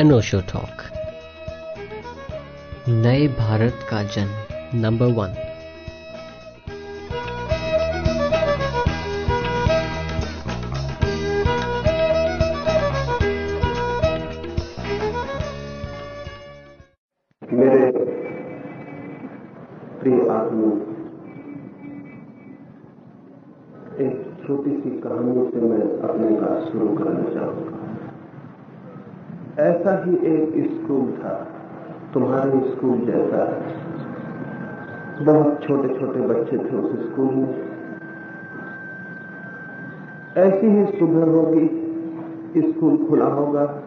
अनोशो talk नए भारत का जन्म नंबर वन ऐसा ही एक स्कूल था, तुम्हारे स्कूल जैसा। बहुत छोटे छोटे बच्चे थे उस स्कूल में। ऐसी ही सुबह होगी, स्कूल खुला होगा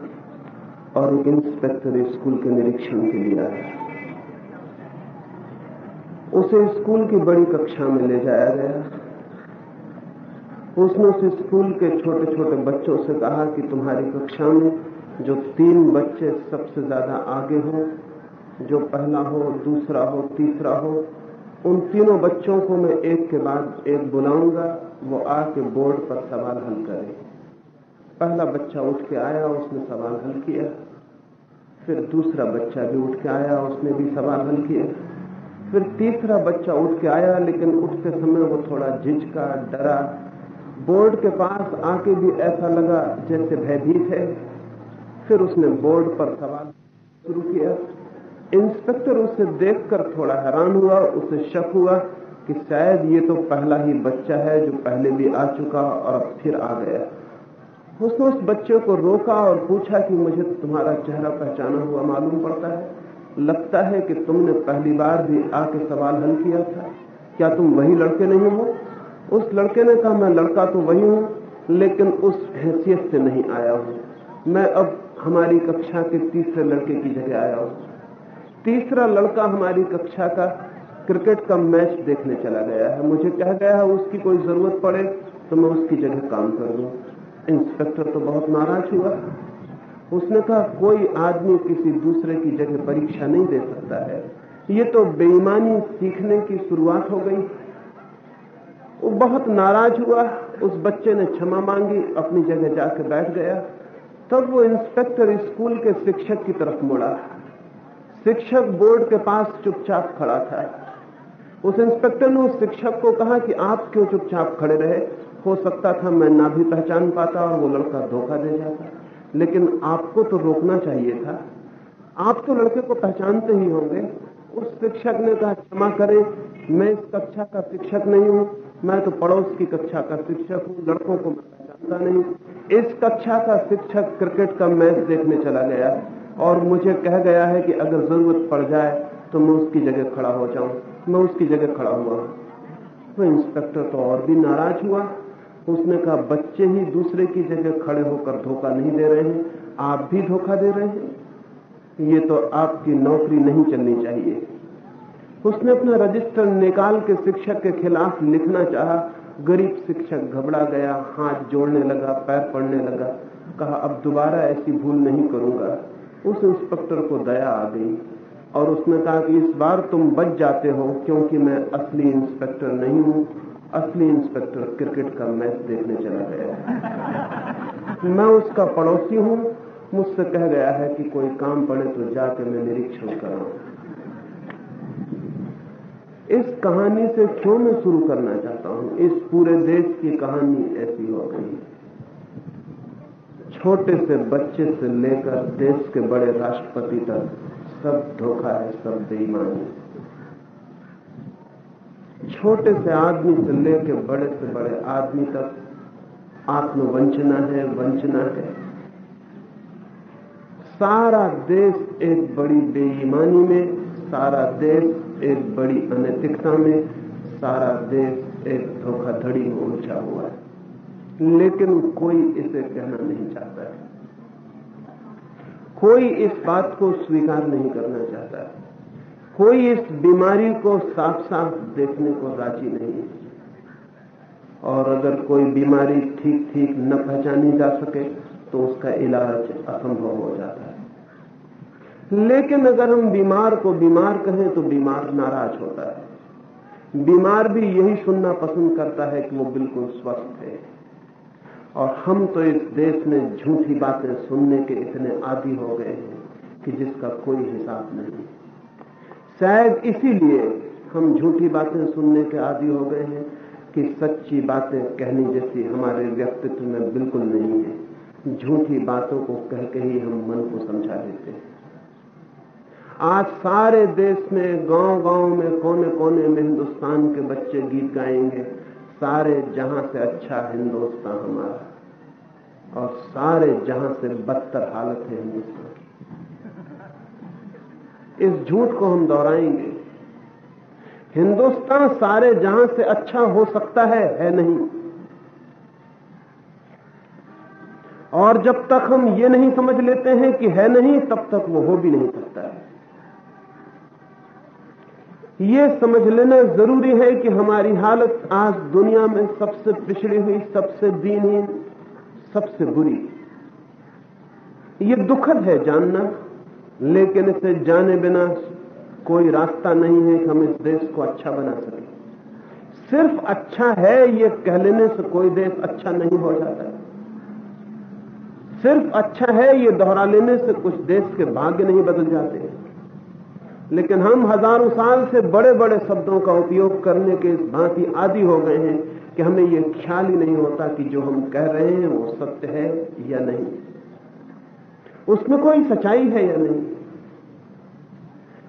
और एक इंस्पेक्टर स्कूल के निरीक्षण के लिए आया। उसे स्कूल की बड़ी कक्षा में ले जाया गया। उसने उस स्कूल के छोटे छोटे बच्चों से कहा कि तुम्हारी कक्षा में जो तीन बच्चे सबसे ज़्यादा आगे हो, जो पहला हो, दूसरा हो, तीसरा हो, उन तीनों बच्चों को मैं एक के बाद एक बुलाऊँगा, वो आके बोर्ड पर सवाल हल करे। पहला बच्चा उठ के आया, उसने सवाल हल किया। फिर दूसरा बच्चा भी उठ के आया, उसने भी सवाल हल किया। फिर तीसरा बच्चा उठ के आया, लेकिन उठते समय वो थोड़ा झिझका, डरा। बोर्ड के पास आके भी ऐसा लगा जैसे भयभीत है। फिर उसने बोर्ड पर सवाल शुरू किया। इंस्पेक्टर उसे देखकर थोड़ा हैरान हुआ, उसे शक हुआ कि शायद ये तो पहला ही बच्चा है जो पहले भी आ चुका और अब फिर आ गया। उसने उस बच्चे को रोका और पूछा कि मुझे तुम्हारा चेहरा पहचाना हुआ मालूम पड़ता है? लगता है कि तुमने पहली बार भी आके सवाल हल किया था। क्या तुम वही लड़के नहीं हो? उस लड़के ने कहा, मैं लड़का तो वही हूँ, लेकिन उस हैसियत से नहीं आया हूँ। मैं अब हमारी कक्षा के तीसरे लड़के की जगह आया हूँ। तीसरा लड़का हमारी कक्षा का क्रिकेट का मैच देखने चला गया है। मुझे कह गया है, उसकी कोई ज़रूरत पड़े तो मैं उसकी जगह काम कर दूँ। इंस्पेक्टर तो बहुत नाराज़ हुआ। उसने कहा, कोई आदमी किसी दूसरे की जगह परीक्षा नहीं दे सकता है। ये तो बेईमानी सीखने की शुरुआत हो गई। वो बहुत नाराज़ हुआ। उस बच्चे ने क्षमा मांगी, अपनी जगह जाकर बैठ गया। तब वो इंस्पेक्टर स्कूल के शिक्षक की तरफ़ मुड़ा। शिक्षक बोर्ड के पास चुपचाप खड़ा था। उस इंस्पेक्टर ने उस शिक्षक को कहा कि आप क्यों चुपचाप खड़े रहे? हो सकता था मैं ना भी पहचान पाता और वो लड़का धोखा दे जाता। लेकिन आपको तो रोकना चाहिए था। आप तो लड़के को पहचानते ही होंगे। उस शिक्षक ने कहा, क्षमा करें, मैं इस कक्षा का शिक्षक नहीं हूँ। मैं तो पड़ोस की कक्षा का शिक्षक हूँ। लड़कों को मैं पहचानता नहीं। इस कक्षा का शिक्षक क्रिकेट का मैच देखने चला गया और मुझे कह गया है कि अगर ज़रूरत पड़ जाए तो मैं उसकी जगह खड़ा हो जाऊँ। मैं उसकी जगह खड़ा हुआ। तो इंस्पेक्टर तो और भी नाराज़ हुआ। उसने कहा, बच्चे ही दूसरे की जगह खड़े होकर धोखा नहीं दे रहे हैं, आप भी धोखा दे रहे हैं। ये तो आपकी नौकरी नहीं चलनी चाहिए। उसने अपना रजिस्टर निकाल के शिक्षक के खिलाफ लिखना चाहा। गरीब शिक्षक घबरा गया, हाथ जोड़ने लगा, पैर पड़ने लगा, कहा, अब दोबारा ऐसी भूल नहीं करूँगा। उस इंस्पेक्टर को दया आ गई और उसने कहा कि इस बार तुम बच जाते हो क्योंकि मैं असली इंस्पेक्टर नहीं हूँ। असली इंस्पेक्टर क्रिकेट का मैच देखने चला गया मैं उसका पड़ोसी हूँ। मुझसे कह गया है कि कोई काम पड़े तो जाके मैं निरीक्षण कराऊं। इस कहानी से क्यों मैं शुरू करना चाहता हूँ? इस पूरे देश की कहानी ऐसी हो गई। छोटे से बच्चे से लेकर देश के बड़े राष्ट्रपति तक सब धोखा है, सब बेईमानी। छोटे से आदमी से लेकर बड़े से बड़े आदमी तक आत्मवंचना है, वंचना है। सारा देश एक बड़ी बेईमानी में, सारा देश एक बड़ी अनैतिकता में सारा देश एक धोखाधड़ी में उलझा हुआ है। लेकिन कोई इसे कहना नहीं चाहता है। कोई इस बात को स्वीकार नहीं करना चाहता है। कोई इस बीमारी को साफ़ साफ़ देखने को राज़ी नहीं है। और अगर कोई बीमारी ठीक ठीक न पहचानी जा सके तो उसका इलाज असंभव हो जाता है। लेकिन अगर हम बीमार को बीमार कहें तो बीमार नाराज़ होता है। बीमार भी यही सुनना पसंद करता है कि वो बिल्कुल स्वस्थ है। और हम तो इस देश में झूठी बातें सुनने के इतने आदि हो गए हैं कि जिसका कोई हिसाब नहीं। शायद इसीलिए हम झूठी बातें सुनने के आदि हो गए हैं कि सच्ची बातें कहनी जैसी हमारे व्यक्तित्व में बिल्कुल नहीं है। झूठी बातों को कह के ही हम मन को समझा देते हैं। आज सारे देश में गाँव गाँव में कोने कोने में हिंदुस्तान के बच्चे गीत गाएँगे। सारे जहाँ से अच्छा हिंदुस्तान हमारा, और सारे जहाँ से बदतर हालत है हिंदुस्तान। इस झूठ को हम दोहराएँगे। हिंदुस्तान सारे जहाँ से अच्छा हो सकता है है नहीं। और जब तक हम ये नहीं समझ लेते हैं कि है नहीं, तब तक वो हो भी नहीं सकता। ये समझ लेना ज़रूरी है कि हमारी हालत आज दुनिया में सबसे पिछड़ी हुई, सबसे दीनहीन, सबसे बुरी। ये दुखद है जानना, लेकिन इसे जाने बिना कोई रास्ता नहीं है कि हम इस देश को अच्छा बना सकें। सिर्फ़ अच्छा है, ये कह लेने से कोई देश अच्छा नहीं हो जाता। सिर्फ़ अच्छा है, ये दोहरा लेने से कुछ देश के भाग्य नहीं बदल जाते। लेकिन हम हज़ारों साल से बड़े बड़े शब्दों का उपयोग करने के भांति आदि हो गए हैं कि हमें यह ख्याल ही नहीं होता कि जो हम कह रहे हैं वो सत्य है या नहीं। उसमें कोई सच्चाई है या नहीं?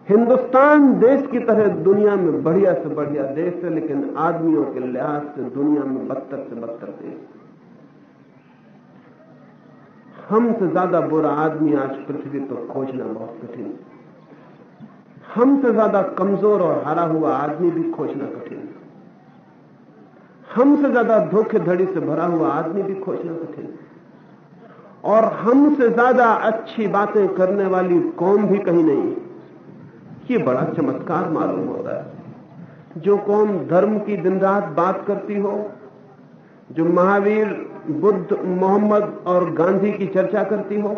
हिंदुस्तान देश की तरह दुनिया में बढ़िया से बढ़िया देश है, लेकिन आदमियों के लिहाज से दुनिया में बदतर से बदतर देश। हमसे ज़्यादा बुरा आदमी आज पृथ्वी पर खोजना बहुत कठिन। हमसे ज़्यादा कमज़ोर और हारा हुआ आदमी भी खोजना कठिन। है हमसे ज़्यादा धोखेधड़ी से भरा हुआ आदमी भी खोजना कठिन। है और हमसे ज़्यादा अच्छी बातें करने वाली कौम भी कहीं नहीं। ये बड़ा चमत्कार मालूम होता है। जो कौम धर्म की दिन रात बात करती हो, जो महावीर, बुद्ध, मोहम्मद और गांधी की चर्चा करती हो,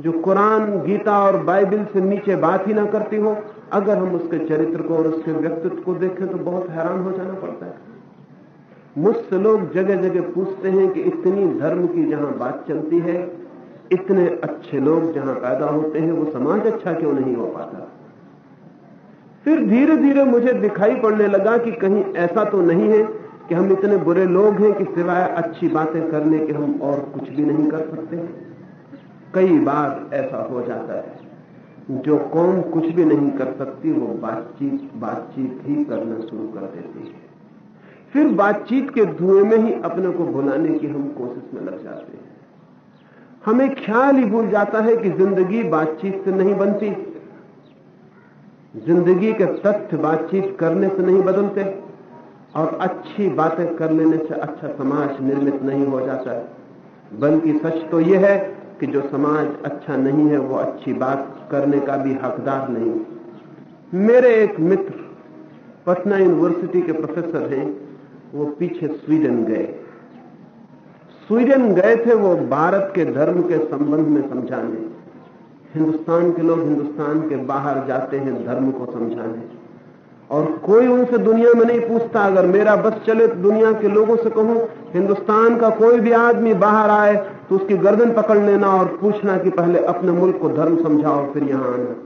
जो कुरान, गीता और बाइबल से नीचे बात ही ना करती हो अगर हम उसके चरित्र को और उसके व्यक्तित्व को देखें तो बहुत हैरान हो जाना पड़ता है। मुझसे लोग जगह जगह पूछते हैं कि इतनी धर्म की जहाँ बात चलती है, इतने अच्छे लोग जहाँ पैदा होते हैं, वो समाज अच्छा क्यों नहीं हो पाता? फिर धीरे धीरे मुझे दिखाई पड़ने लगा कि कहीं ऐसा तो नहीं है कि हम इतने बुरे लोग हैं कि सिवाय अच्छी बातें करने के हम और कुछ भी नहीं कर सकते। कई बार ऐसा हो जाता है। जो कौम कुछ भी नहीं कर सकती, वो बातचीत बातचीत ही करना शुरू कर देती है। फिर बातचीत के धुएँ में ही अपने को भुलाने की हम कोशिश में लग जाते हैं। हमें ख्याल ही भूल जाता है कि ज़िंदगी बातचीत से नहीं बनती। ज़िंदगी के तथ्य बातचीत करने से नहीं बदलते, और अच्छी बातें कर लेने से अच्छा समाज निर्मित नहीं हो जाता। बल्कि सच तो यह है कि जो समाज अच्छा नहीं है, वो अच्छी बात करने का भी हकदार नहीं। मेरे एक मित्र, पटना यूनिवर्सिटी के प्रोफेसर हैं, वो पीछे स्वीडन गए। स्वीडन गए थे वो भारत के धर्म के संबंध में समझाने। हिंदुस्तान के लोग हिंदुस्तान के बाहर जाते हैं धर्म को समझाने। और कोई उनसे दुनिया में नहीं पूछता, अगर मेरा बस चले तो दुनिया के लोगों से कहूँ, हिंदुस्तान का कोई भी आदमी बाहर आए तो उसकी गर्दन पकड़ लेना और पूछना कि पहले अपने मुल्क को धर्म समझाओ फिर यहाँ आना।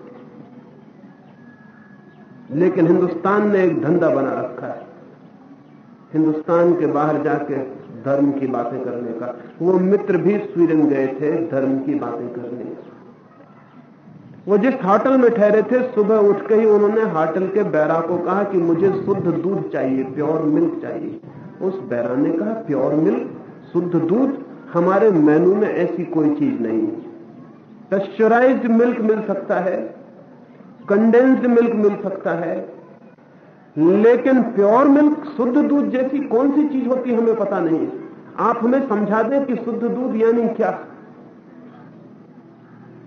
लेकिन हिंदुस्तान ने एक धंधा बना रखा है। हिंदुस्तान के बाहर जाके धर्म की बातें करने का। वो मित्र भी स्वीडन गए थे धर्म की बातें करने। वो जिस होटल में ठहरे थे, सुबह उठ के ही उन्होंने होटल के बैरा को कहा कि मुझे शुद्ध दूध चाहिए, प्योर मिल्क चाहिए। उस बैरा ने कहा, प्योर मिल्क? शुद्ध दूध? हमारे मेनू में ऐसी कोई चीज़ नहीं। पेस्चराइज्ड मिल्क मिल सकता है कंडेंस्ड मिल्क मिल सकता है, लेकिन प्योर मिल्क शुद्ध दूध जैसी कौन सी चीज़ होती है हमें पता नहीं। आप हमें समझा दें कि शुद्ध दूध यानी क्या।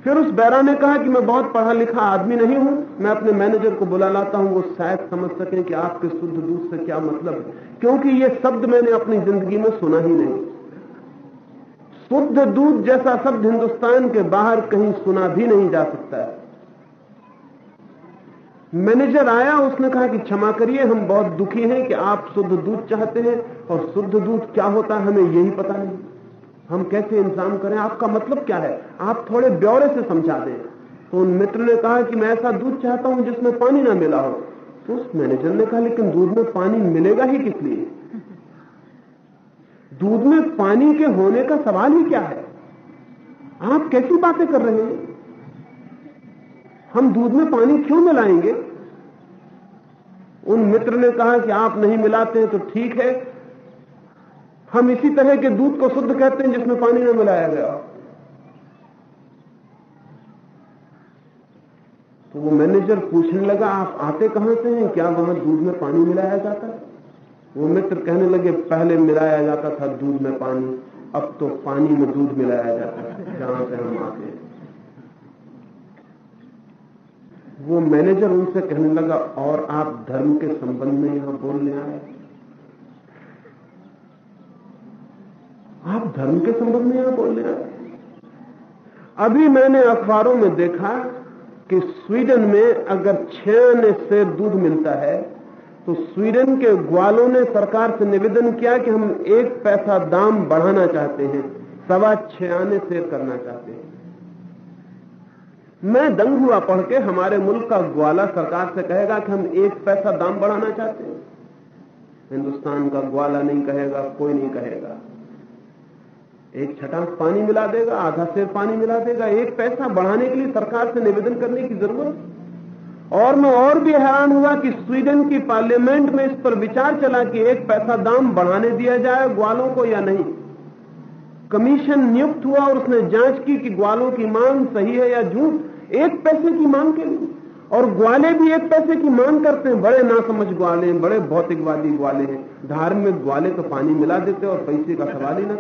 फिर उस बैरा ने कहा कि मैं बहुत पढ़ा लिखा आदमी नहीं हूँ, मैं अपने मैनेजर को बुला लाता हूँ, वो शायद समझ सकें कि आपके शुद्ध दूध से क्या मतलब है, क्योंकि ये शब्द मैंने अपनी ज़िंदगी में सुना ही नहीं। शुद्ध दूध जैसा शब्द हिंदुस्तान के बाहर कहीं सुना भी नहीं जा सकता है। मैनेजर आया, उसने कहा कि क्षमा करिए, हम बहुत दुखी हैं कि आप शुद्ध दूध चाहते हैं, और शुद्ध दूध क्या होता है हमें यही पता नहीं। हम कैसे इंतज़ाम करें? आपका मतलब क्या है? आप थोड़े ब्यौरे से समझा दें। तो उन मित्र ने कहा कि मैं ऐसा दूध चाहता हूँ जिसमें पानी ना मिला हो। तो उस मैनेजर ने कहा, लेकिन दूध में पानी मिलेगा ही किस लिए? दूध में पानी के होने का सवाल ही क्या है? आप कैसी बातें कर रहे हैं? हम दूध में पानी क्यों मिलाएँगे? उन मित्र ने कहा कि आप नहीं मिलाते हैं तो ठीक है। हम इसी तरह के दूध को शुद्ध कहते हैं जिसमें पानी न मिलाया गया तो वो मैनेजर पूछने लगा, आप आते कहाँ से हैं? क्या वहाँ दूध में पानी मिलाया जाता है? वो मित्र कहने लगे, पहले मिलाया जाता था दूध में पानी, अब तो पानी में दूध मिलाया जाता है, जहाँ से हम आते वो मैनेजर उनसे कहने लगा, और आप धर्म के संबंध में यहाँ बोलने आए? आप धर्म के संबंध में यहाँ बोलने आए? अभी मैंने अखबारों में देखा कि स्वीडन में अगर छह से दूध मिलता है तो स्वीडन के ग्वालों ने सरकार से निवेदन किया कि हम एक पैसा दाम बढ़ाना चाहते हैं, सवा छह आने से करना चाहते हैं। मैं दंग हुआ पढ़ के हमारे मुल्क का ग्वाला सरकार से कहेगा कि हम एक पैसा दाम बढ़ाना चाहते हैं। हिंदुस्तान का ग्वाला नहीं कहेगा, कोई नहीं कहेगा। एक छटाक पानी मिला देगा, आधा शेर पानी मिला देगा। एक पैसा बढ़ाने के लिए सरकार से निवेदन करने की ज़रूरत? और मैं और भी हैरान हुआ कि स्वीडन की पार्लियामेंट में इस पर विचार चला कि एक पैसा दाम बढ़ाने दिया जाए ग्वालों को या नहीं। कमीशन नियुक्त हुआ और उसने जाँच की कि ग्वालों की मांग सही है या झूठ, एक पैसे की मांग के लिए। और ग्वाले भी एक पैसे की मांग करते हैं। बड़े नासमझ ग्वाले हैं, बड़े भौतिकवादी ग्वाले हैं। धार्मिक ग्वाले तो पानी मिला देते और पैसे का सवाल ही ना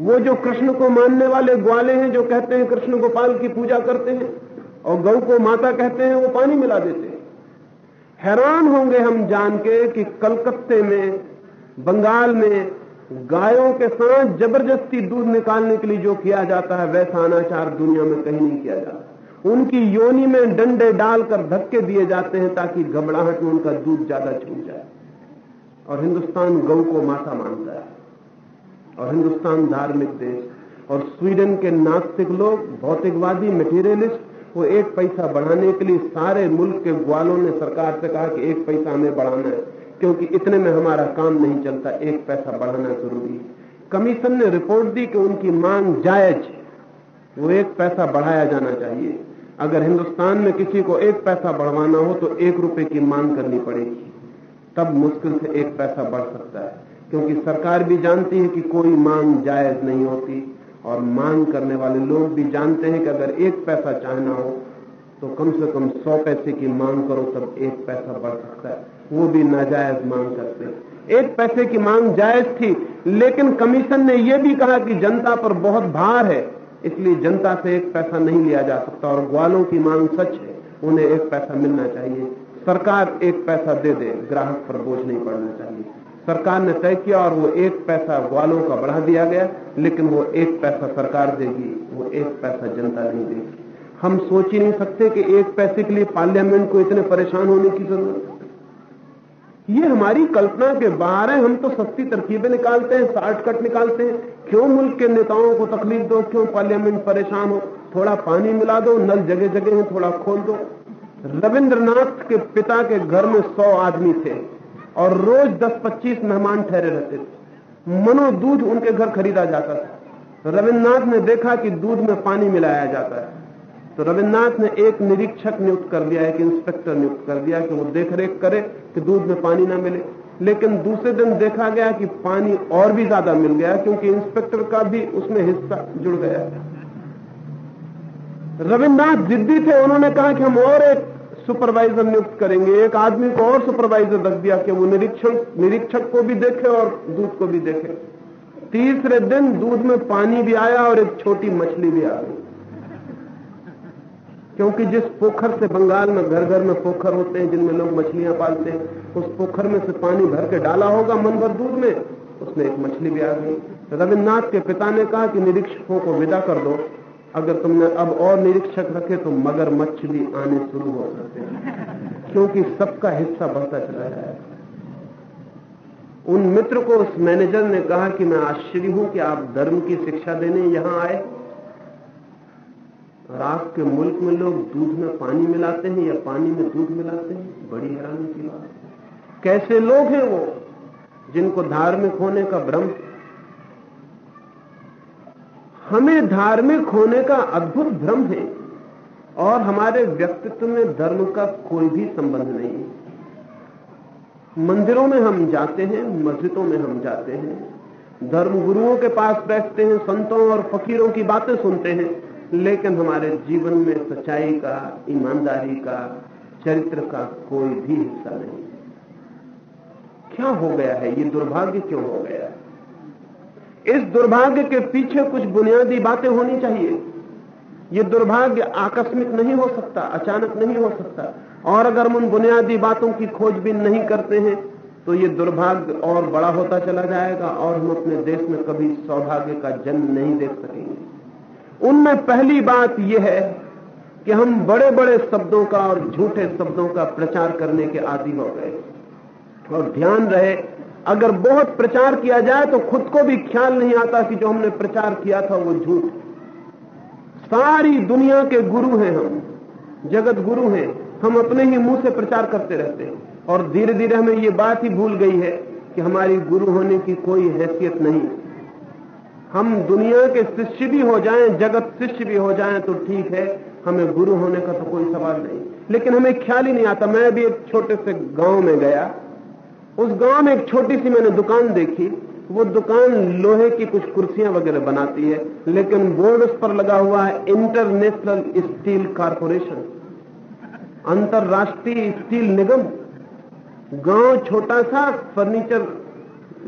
वो जो कृष्ण को मानने वाले ग्वाले हैं, जो कहते हैं कृष्ण गोपाल की पूजा करते हैं और गौ को माता कहते हैं, वो पानी मिला देते हैं। हैरान होंगे हम जान के कि कलकत्ते में, बंगाल में गायों के साथ ज़बरदस्ती दूध निकालने के लिए जो किया जाता है, वैसा अनाचार दुनिया में कहीं नहीं किया जाता। उनकी योनि में डंडे डालकर धक्के दिए जाते हैं ताकि घबराहट में उनका दूध ज़्यादा छूट जाए। और हिंदुस्तान गौ को माता मानता है। और हिंदुस्तान धार्मिक देश। और स्वीडन के नास्तिक लोग, भौतिकवादी मटेरियलिस्ट वो एक पैसा बढ़ाने के लिए सारे मुल्क के ग्वालों ने सरकार से कहा कि एक पैसा हमें बढ़ाना है, क्योंकि इतने में हमारा काम नहीं चलता, एक पैसा बढ़ाना ज़रूरी कमीशन ने रिपोर्ट दी कि उनकी मांग जायज़ वो एक पैसा बढ़ाया जाना चाहिए। अगर हिंदुस्तान में किसी को एक पैसा बढ़वाना हो तो एक रुपए की मांग करनी पड़ेगी। तब मुश्किल से एक पैसा बढ़ सकता है, क्योंकि सरकार भी जानती है कि कोई मांग जायज़ नहीं होती। और मांग करने वाले लोग भी जानते हैं कि अगर एक पैसा चाहना हो तो कम से कम सौ पैसे की मांग करो, तब एक पैसा बढ़ सकता है। वो भी नाजायज मांग करते हैं। एक पैसे की मांग जायज़ थी, लेकिन कमीशन ने यह भी कहा कि जनता पर बहुत भार है, इसलिए जनता से एक पैसा नहीं लिया जा सकता, और ग्वालों की मांग सच है। उन्हें एक पैसा मिलना चाहिए। सरकार एक पैसा दे दे, ग्राहक पर बोझ नहीं पड़ना चाहिए। सरकार ने तय किया और वो एक पैसा ग्वालों का बढ़ा दिया गया, लेकिन वो एक पैसा सरकार देगी, वो एक पैसा जनता नहीं देगी। हम सोच ही नहीं सकते कि एक पैसे के लिए पार्लियामेंट को इतने परेशान होने की ज़रूरत ये हमारी कल्पना के बाहर है, हम तो सस्ती तरकीबें निकालते हैं, शॉर्टकट निकालते हैं। क्यों मुल्क के नेताओं को तकलीफ़ दो, क्यों पार्लियामेंट परेशान हो? थोड़ा पानी मिला दो, नल जगह जगह है, थोड़ा खोल दो। रविंद्रनाथ के पिता के घर में सौ आदमी थे। और रोज 10-25 मेहमान ठहरे रहते थे। मनो दूध उनके घर खरीदा जाता था। रविन्द्रनाथ ने देखा कि दूध में पानी मिलाया जाता है। तो रविन्द्रनाथ ने एक निरीक्षक नियुक्त कर दिया, एक इंस्पेक्टर नियुक्त कर दिया कि वो देखरेख करे कि दूध में पानी ना मिले। लेकिन दूसरे दिन देखा गया कि पानी और भी ज़्यादा मिल गया, क्योंकि इंस्पेक्टर का भी उसमें हिस्सा जुड़ गया। रविन्द्रनाथ जिद्दी थे, उन्होंने कहा कि हम और एक सुपरवाइजर नियुक्त करेंगे। एक आदमी को और सुपरवाइजर रख दिया कि वो निरीक्षण, निरीक्षक को भी देखे और दूध को भी देखे। तीसरे दिन दूध में पानी भी आया और एक छोटी मछली भी आ गई। क्योंकि जिस पोखर से बंगाल में घर घर में पोखर होते हैं, जिनमें लोग मछलियाँ पालते हैं, उस पोखर में से पानी भर के डाला होगा मन भर दूध में, उसमें एक मछली भी आ गई। रविन्द्रनाथ के पिता ने कहा कि निरीक्षकों को विदा कर दो। अगर तुमने अब और निरीक्षक रखे तो मगर मछली आने शुरू हो सकते हैं। क्योंकि सबका हिस्सा बढ़ता चला जाएगा उन मित्र को उस मैनेजर ने कहा कि मैं आश्चर्य हूँ कि आप धर्म की शिक्षा देने यहाँ आए। और आपके मुल्क में लोग दूध में पानी मिलाते हैं या पानी में दूध मिलाते हैं? बड़ी हैरानी की बात। कैसे लोग हैं वो जिनको धार्मिक होने का भ्रम? हमें धार्मिक होने का अद्भुत भ्रम है और हमारे व्यक्तित्व में धर्म का कोई भी संबंध नहीं मंदिरों में हम जाते हैं, मस्जिदों में हम जाते हैं धर्म गुरुओं के पास बैठते हैं, संतों और फकीरों की बातें सुनते हैं, लेकिन हमारे जीवन में सच्चाई का, ईमानदारी का, चरित्र का कोई भी हिस्सा नहीं। क्या हो गया है? ये दुर्भाग्य क्यों हो गया? है इस दुर्भाग्य के पीछे कुछ बुनियादी बातें होनी चाहिए। ये दुर्भाग्य आकस्मिक नहीं हो सकता, अचानक नहीं हो सकता। और अगर हम उन बुनियादी बातों की खोजबीन नहीं करते हैं तो ये दुर्भाग्य और बड़ा होता चला जाएगा और हम अपने देश में कभी सौभाग्य का जन्म नहीं देख सकेंगे। उनमें पहली बात यह है कि हम बड़े बड़े शब्दों का और झूठे शब्दों का प्रचार करने के आदि हो गए। और ध्यान रहे अगर बहुत प्रचार किया जाए तो खुद को भी ख्याल नहीं आता कि जो हमने प्रचार किया था वो झूठ सारी दुनिया के गुरु हैं हम, जगत गुरु हैं। हम अपने ही मुँह से प्रचार करते रहते हैं। और धीरे धीरे हमें ये बात ही भूल गई है कि हमारी गुरु होने की कोई हैसियत नहीं। हम दुनिया के शिष्य भी हो जाएँ, जगत शिष्य भी हो जाएँ तो ठीक है। हमें गुरु होने का तो कोई सवाल नहीं। लेकिन हमें ख्याल ही नहीं आता। मैं भी एक छोटे से गाँव में गया। उस गाँव में एक छोटी सी मैंने दुकान देखी। वो दुकान लोहे की कुछ कुर्सियाँ वगैरह बनाती है, लेकिन बोर्ड उस पर लगा हुआ है, इंटरनेशनल स्टील कारपोरेशन, अंतर्राष्ट्रीय स्टील निगम। गाँव छोटा सा, फर्नीचर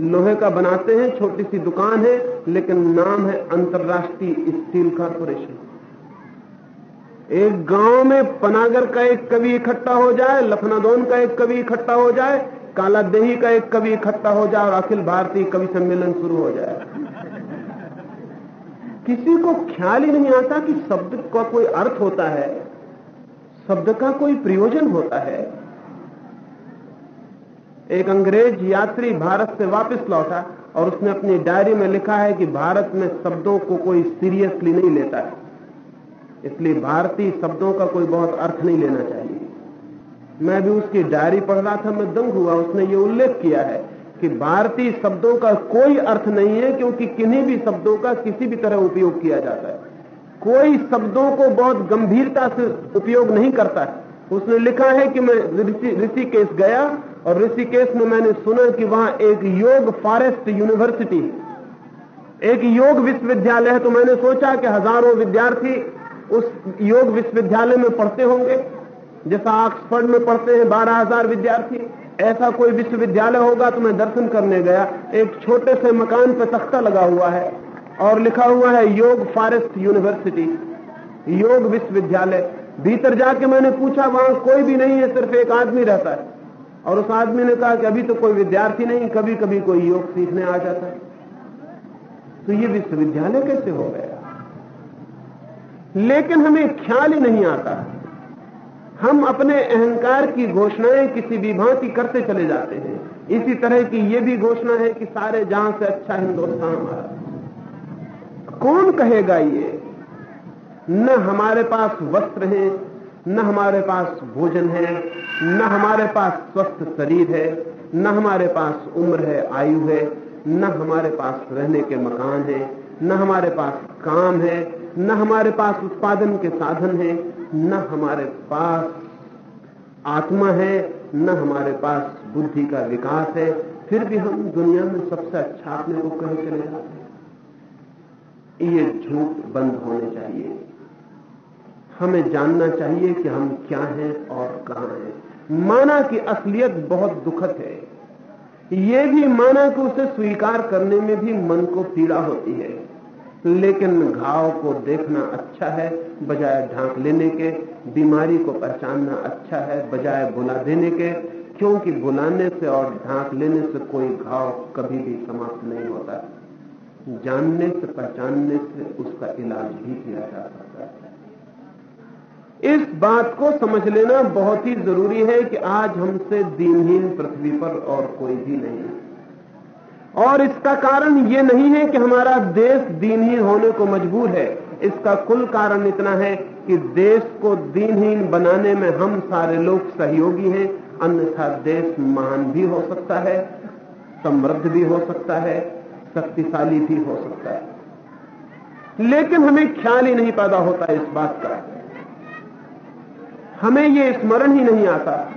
लोहे का बनाते हैं, छोटी सी दुकान है, लेकिन नाम है अंतर्राष्ट्रीय स्टील कारपोरेशन। एक गाँव में पनागर का एक कवि इकट्ठा हो जाए, लखनादौन का एक कवि इकट्ठा हो जाए काला देही का एक कवि इकट्ठा हो जाए और अखिल भारतीय कवि सम्मेलन शुरू हो जाए। किसी को ख्याल ही नहीं आता कि शब्द का कोई अर्थ होता है, शब्द का कोई प्रयोजन होता है। एक अंग्रेज़ यात्री भारत से वापस लौटा और उसने अपनी डायरी में लिखा है कि भारत में शब्दों को कोई सीरियसली नहीं लेता है। इसलिए भारतीय शब्दों का कोई बहुत अर्थ नहीं लेना चाहिए। मैं भी उसकी डायरी पढ़ रहा था, मैं दंग हुआ। उसने ये उल्लेख किया है कि भारतीय शब्दों का कोई अर्थ नहीं है, क्योंकि किन्हीं भी शब्दों का किसी भी तरह उपयोग किया जाता है। कोई शब्दों को बहुत गंभीरता से उपयोग नहीं करता है। उसने लिखा है कि मैं ऋषिकेश गया, और ऋषिकेश में मैंने सुना कि वहाँ एक योग फॉरेस्ट यूनिवर्सिटी एक योग विश्वविद्यालय है तो मैंने सोचा कि हज़ारों विद्यार्थी उस योग विश्वविद्यालय में पढ़ते होंगे। जैसा ऑक्सफर्ड में पढ़ते हैं बारह हज़ार विद्यार्थी, ऐसा कोई विश्वविद्यालय होगा तो मैं दर्शन करने गया। एक छोटे से मकान पर तख्ता लगा हुआ है और लिखा हुआ है योग फॉरेस्ट यूनिवर्सिटी, योग विश्वविद्यालय। भीतर जाके मैंने पूछा, वहाँ कोई भी नहीं है, सिर्फ़ एक आदमी रहता है। और उस आदमी ने कहा कि अभी तो कोई विद्यार्थी नहीं कभी कभी कोई योग सीखने आ जाता है। तो ये विश्वविद्यालय कैसे हो गया? लेकिन हमें ख्याल ही नहीं आता। हम अपने अहंकार की घोषणाएँ किसी भी भांति करते चले जाते हैं। इसी तरह की ये भी घोषणा है कि सारे जहाँ से अच्छा हिंदुस्तान हमारा कौन कहेगा ये? न हमारे पास वस्त्र है, न हमारे पास भोजन है, न हमारे पास स्वस्थ शरीर है, न हमारे पास उम्र है, आयु है, न हमारे पास रहने के मकान है, न हमारे पास काम है, न हमारे पास उत्पादन के साधन है न हमारे पास आत्मा है, न हमारे पास बुद्धि का विकास है, फिर भी हम दुनिया में सबसे अच्छा अपने को कहीं चले जाते हैं। ये झूठ बंद होने चाहिए। हमें जानना चाहिए कि हम क्या हैं और कहाँ हैं। माना कि असलियत बहुत दुखद है। ये भी माना कि उसे स्वीकार करने में भी मन को पीड़ा होती है। लेकिन घाव को देखना अच्छा है, बजाय ढांक लेने के। बीमारी को पहचानना अच्छा है, बजाय बुला देने के। क्योंकि बुलाने से और ढांक लेने से कोई घाव कभी भी समाप्त नहीं होता। जानने से, पहचानने से उसका इलाज भी किया जा सकता है। इस बात को समझ लेना बहुत ही ज़रूरी है कि आज हमसे दीनहीन पृथ्वी पर और कोई भी नहीं। और इसका कारण ये नहीं है कि हमारा देश दीनहीन होने को मजबूर है। इसका कुल कारण इतना है कि देश को दीनहीन बनाने में हम सारे लोग सहयोगी हैं, अन्यथा देश महान भी हो सकता है, समृद्ध भी हो सकता है, शक्तिशाली भी हो सकता है। लेकिन हमें ख्याल ही नहीं पैदा होता इस बात का। हमें ये स्मरण ही नहीं आता।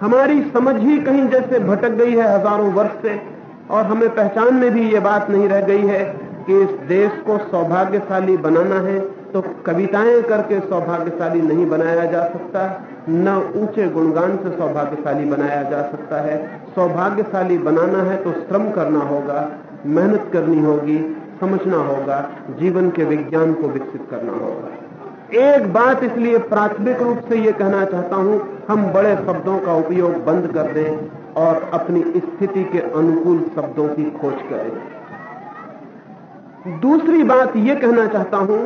हमारी समझ ही कहीं जैसे भटक गई है हज़ारों वर्ष से। और हमें पहचान में भी ये बात नहीं रह गई है कि इस देश को सौभाग्यशाली बनाना है तो कविताएँ करके सौभाग्यशाली नहीं बनाया जा सकता, न ऊँचे गुणगान से सौभाग्यशाली बनाया जा सकता है। सौभाग्यशाली बनाना है तो श्रम करना होगा, मेहनत करनी होगी, समझना होगा, जीवन के विज्ञान को विकसित करना होगा। एक बात इसलिए प्राथमिक रूप से यह कहना चाहता हूँ, हम बड़े शब्दों का उपयोग बंद कर दें। और अपनी स्थिति के अनुकूल शब्दों की खोज करें। दूसरी बात यह कहना चाहता हूँ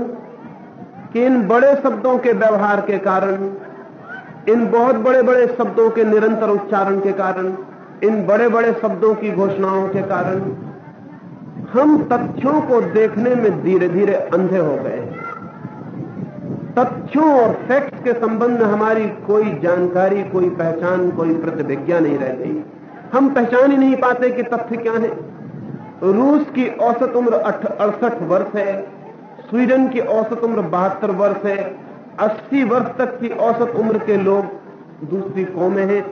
कि इन बड़े शब्दों के व्यवहार के कारण, इन बहुत बड़े बड़े शब्दों के निरंतर उच्चारण के कारण, इन बड़े बड़े शब्दों की घोषणाओं के कारण हम तथ्यों को देखने में धीरे धीरे अंधे हो गए तथ्यों और फैक्ट्स के संबंध में हमारी कोई जानकारी, कोई पहचान, कोई प्रतिभिज्ञा नहीं रह गई। हम पहचान ही नहीं पाते कि तथ्य क्या है। रूस की औसत उम्र अड़सठ वर्ष है, स्वीडन की औसत उम्र बहत्तर वर्ष है 80 वर्ष तक की औसत उम्र के लोग दूसरी कौमें हैं।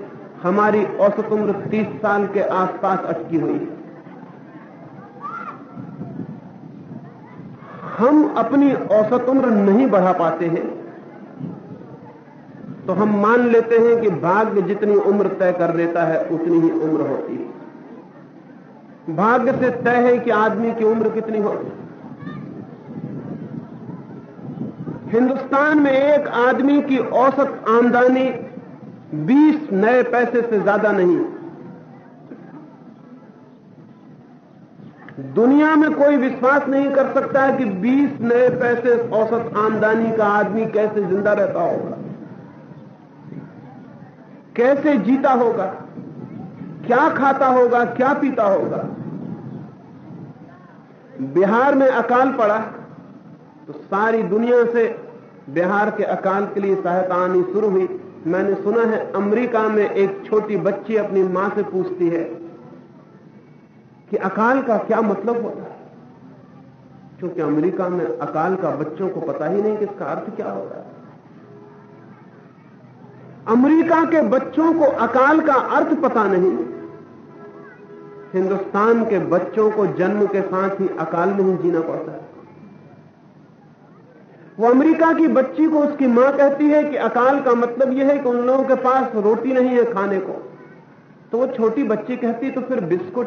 हमारी औसत उम्र 30 साल के आसपास अटकी हुई है। हम अपनी औसत उम्र नहीं बढ़ा पाते हैं तो हम मान लेते हैं कि भाग्य जितनी उम्र तय कर देता है, उतनी ही उम्र होती है। भाग्य से तय है कि आदमी की उम्र कितनी हो। हिंदुस्तान में एक आदमी की औसत आमदनी 20 नए पैसे से ज़्यादा नहीं। दुनिया में कोई विश्वास नहीं कर सकता है कि 20 नए पैसे औसत आमदनी का आदमी कैसे ज़िंदा रहता होगा। कैसे जीता होगा? क्या खाता होगा? क्या पीता होगा? बिहार में अकाल पड़ा तो सारी दुनिया से बिहार के अकाल के लिए सहायता आनी शुरू हुई। मैंने सुना है अमेरिका में एक छोटी बच्ची अपनी माँ से पूछती है कि अकाल का क्या मतलब होता है? क्योंकि अमेरिका में अकाल का बच्चों को पता ही नहीं कि इसका अर्थ क्या होता है। अमेरिका के बच्चों को अकाल का अर्थ पता नहीं। हिंदुस्तान के बच्चों को जन्म के साथ ही अकाल में ही जीना पड़ता है। वो अमेरिका की बच्ची को उसकी माँ कहती है कि अकाल का मतलब यह है कि उन लोगों के पास रोटी नहीं है खाने को। तो वो छोटी बच्ची कहती तो फिर बिस्कुट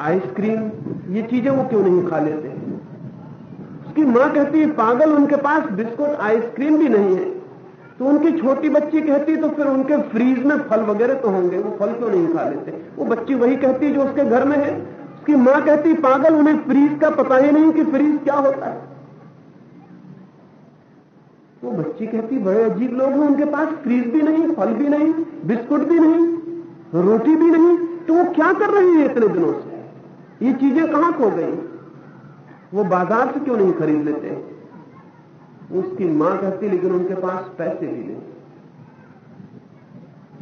आइसक्रीम ये चीज़ें वो क्यों नहीं खा लेते? उसकी माँ कहती है, पागल, उनके पास बिस्कुट आइसक्रीम भी नहीं है। तो उनकी छोटी बच्ची कहती तो फिर उनके फ्रीज में फल वगैरह तो होंगे, वो फल क्यों नहीं खा लेते? वो बच्ची वही कहती जो उसके घर में है। उसकी माँ कहती पागल, उन्हें फ्रीज का पता ही नहीं कि फ्रीज क्या होता है। वो बच्ची कहती बड़े अजीब लोग हैं, उनके पास फ्रीज भी नहीं, फल भी नहीं, बिस्कुट भी नहीं, रोटी भी नहीं। तो वो क्या कर रही है इतने दिनों से? ये चीज़ें कहाँ खो गई? वो बाज़ार से क्यों नहीं खरीद लेते? उसकी माँ कहती, लेकिन उनके पास पैसे भी नहीं।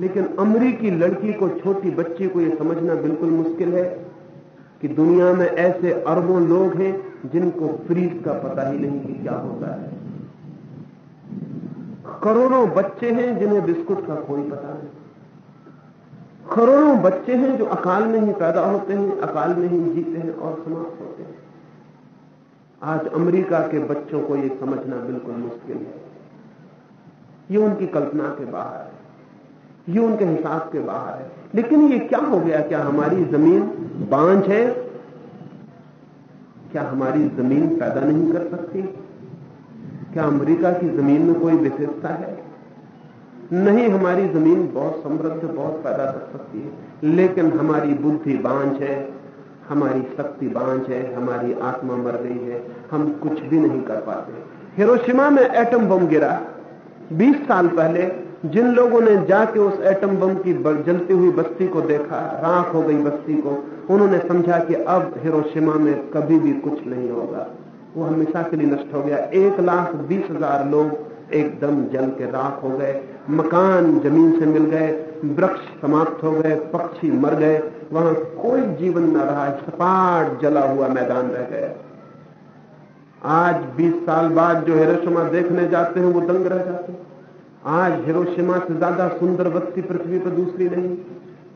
लेकिन अमरीकी लड़की को, छोटी बच्ची को यह समझना बिल्कुल मुश्किल है कि दुनिया में ऐसे अरबों लोग हैं जिनको फ्रीज का पता ही नहीं कि क्या होता है। करोड़ों बच्चे हैं जिन्हें बिस्कुट का कोई पता नहीं। करोड़ों बच्चे हैं जो अकाल में ही पैदा होते हैं, अकाल में ही जीते हैं और समाप्त होते हैं। आज अमेरिका के बच्चों को यह समझना बिल्कुल मुश्किल है। ये उनकी कल्पना के बाहर है। ये उनके हिसाब के बाहर है। लेकिन ये क्या हो गया? क्या हमारी ज़मीन बांझ है? क्या हमारी ज़मीन पैदा नहीं कर सकती? क्या अमेरिका की ज़मीन में कोई विशेषता है? नहीं, हमारी ज़मीन बहुत समृद्ध, बहुत पैदा कर सकती है। लेकिन हमारी बुद्धि बांझ है, हमारी शक्ति बांझ है, हमारी आत्मा मर गई है, हम कुछ भी नहीं कर पाते। हिरोशिमा में एटम बम गिरा। 20 साल पहले जिन लोगों ने जाके उस एटम बम की जलती हुई बस्ती को देखा, राख हो गई बस्ती को, उन्होंने समझा कि अब हिरोशिमा में कभी भी कुछ नहीं होगा। वो हमेशा के लिए नष्ट हो गया। एक लाख बीस हज़ार लोग एकदम जल के राख हो गए। मकान ज़मीन से मिल गए, वृक्ष समाप्त हो गए, पक्षी मर गए, वहाँ कोई जीवन न रहा, सपाट जला हुआ मैदान रह गया। आज 20 साल बाद जो हिरोशिमा देखने जाते हैं, वो दंग रह जाते हैं। आज हिरोशिमा से ज़्यादा सुंदर बस्ती पृथ्वी पर दूसरी नहीं।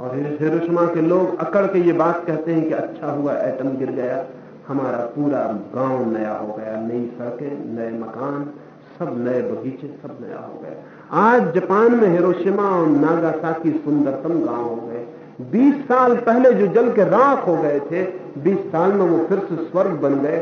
और हिरोशिमा के लोग अकड़ के ये बात कहते हैं कि अच्छा हुआ, एटम गिर गया, हमारा पूरा गाँव नया हो गया, नई सड़कें, नए मकान, सब नए बगीचे, सब नया हो गया। आज जापान में हिरोशिमा और नागासाकी सुंदरतम गाँव हो गए। 20 साल पहले जो जल के राख हो गए थे 20 साल में वो फिर से स्वर्ग बन गए।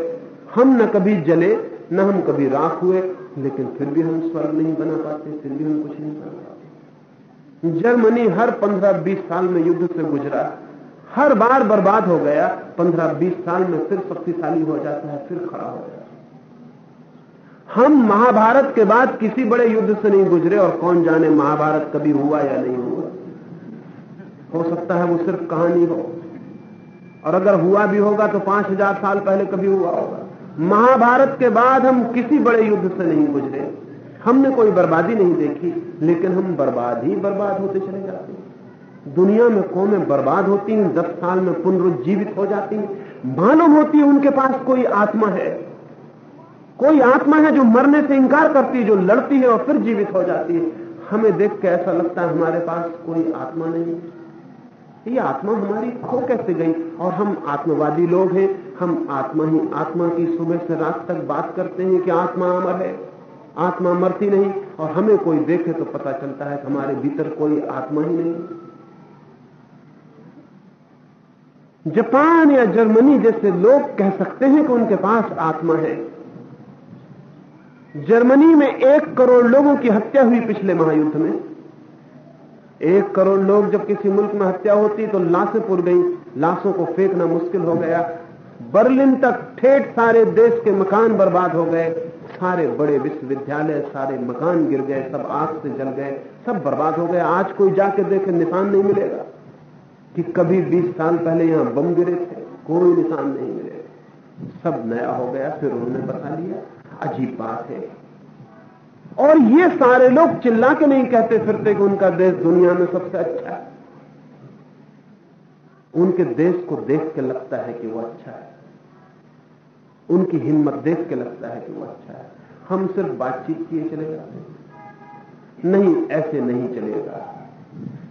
हम न कभी जले, न हम कभी राख हुए, लेकिन फिर भी हम स्वर्ग नहीं बना पाते, फिर भी हम कुछ नहीं बना पाते। जर्मनी हर 15-20 साल में युद्ध से गुजरा। हर बार बर्बाद हो गया 15-20 साल में फिर शक्तिशाली हो जाता है, फिर खड़ा हो जाता है। हम महाभारत के बाद किसी बड़े युद्ध से नहीं गुजरे और कौन जाने महाभारत कभी हुआ या नहीं हुआ। हो सकता है वो सिर्फ़ कहानी हो। और अगर हुआ भी होगा तो पाँच हज़ार साल पहले कभी हुआ होगा। महाभारत के बाद हम किसी बड़े युद्ध से नहीं गुजरे। हमने कोई बर्बादी नहीं देखी, लेकिन हम बर्बाद ही बर्बाद होते चले जाते हैं। दुनिया में कौमें बर्बाद होती हैं दस साल में पुनरुज्जीवित हो जाती हैं। मालूम होती है उनके पास कोई आत्मा है। कोई आत्मा है जो मरने से इंकार करती है, जो लड़ती है और फिर जीवित हो जाती है। हमें देख के ऐसा लगता है हमारे पास कोई आत्मा नहीं ये आत्मा हमारी खो कैसे गई? और हम आत्मवादी लोग हैं, हम आत्मा ही आत्मा की सुबह से रात तक बात करते हैं कि आत्मा अमर है, आत्मा मरती नहीं। और हमें कोई देखे तो पता चलता है कि हमारे भीतर कोई आत्मा ही नहीं। जापान या जर्मनी जैसे लोग कह सकते हैं कि उनके पास आत्मा है। जर्मनी में एक करोड़ लोगों की हत्या हुई पिछले महायुद्ध में। एक करोड़ लोग जब किसी मुल्क में हत्या होती तो लाशें पुर गई, लाशों को फेंकना मुश्किल हो गया। बर्लिन तक ठेठ सारे देश के मकान बर्बाद हो गए। सारे बड़े विश्वविद्यालय, सारे मकान गिर गए, सब आग से जल गए, सब बर्बाद हो गए। आज कोई जाके देखे निशान नहीं मिलेगा कि कभी 20 साल पहले यहाँ बम गिरे थे। कोई निशान नहीं मिले सब नया हो गया, फिर उन्होंने बता लिया अजीब बात है। और ये सारे लोग चिल्ला के नहीं कहते फिरते कि उनका देश दुनिया में सबसे अच्छा है। उनके देश को देख के लगता है कि वो अच्छा है। उनकी हिम्मत देख के लगता है कि वो अच्छा है। हम सिर्फ़ बातचीत किए चले जाते हैं। नहीं, ऐसे नहीं चलेगा।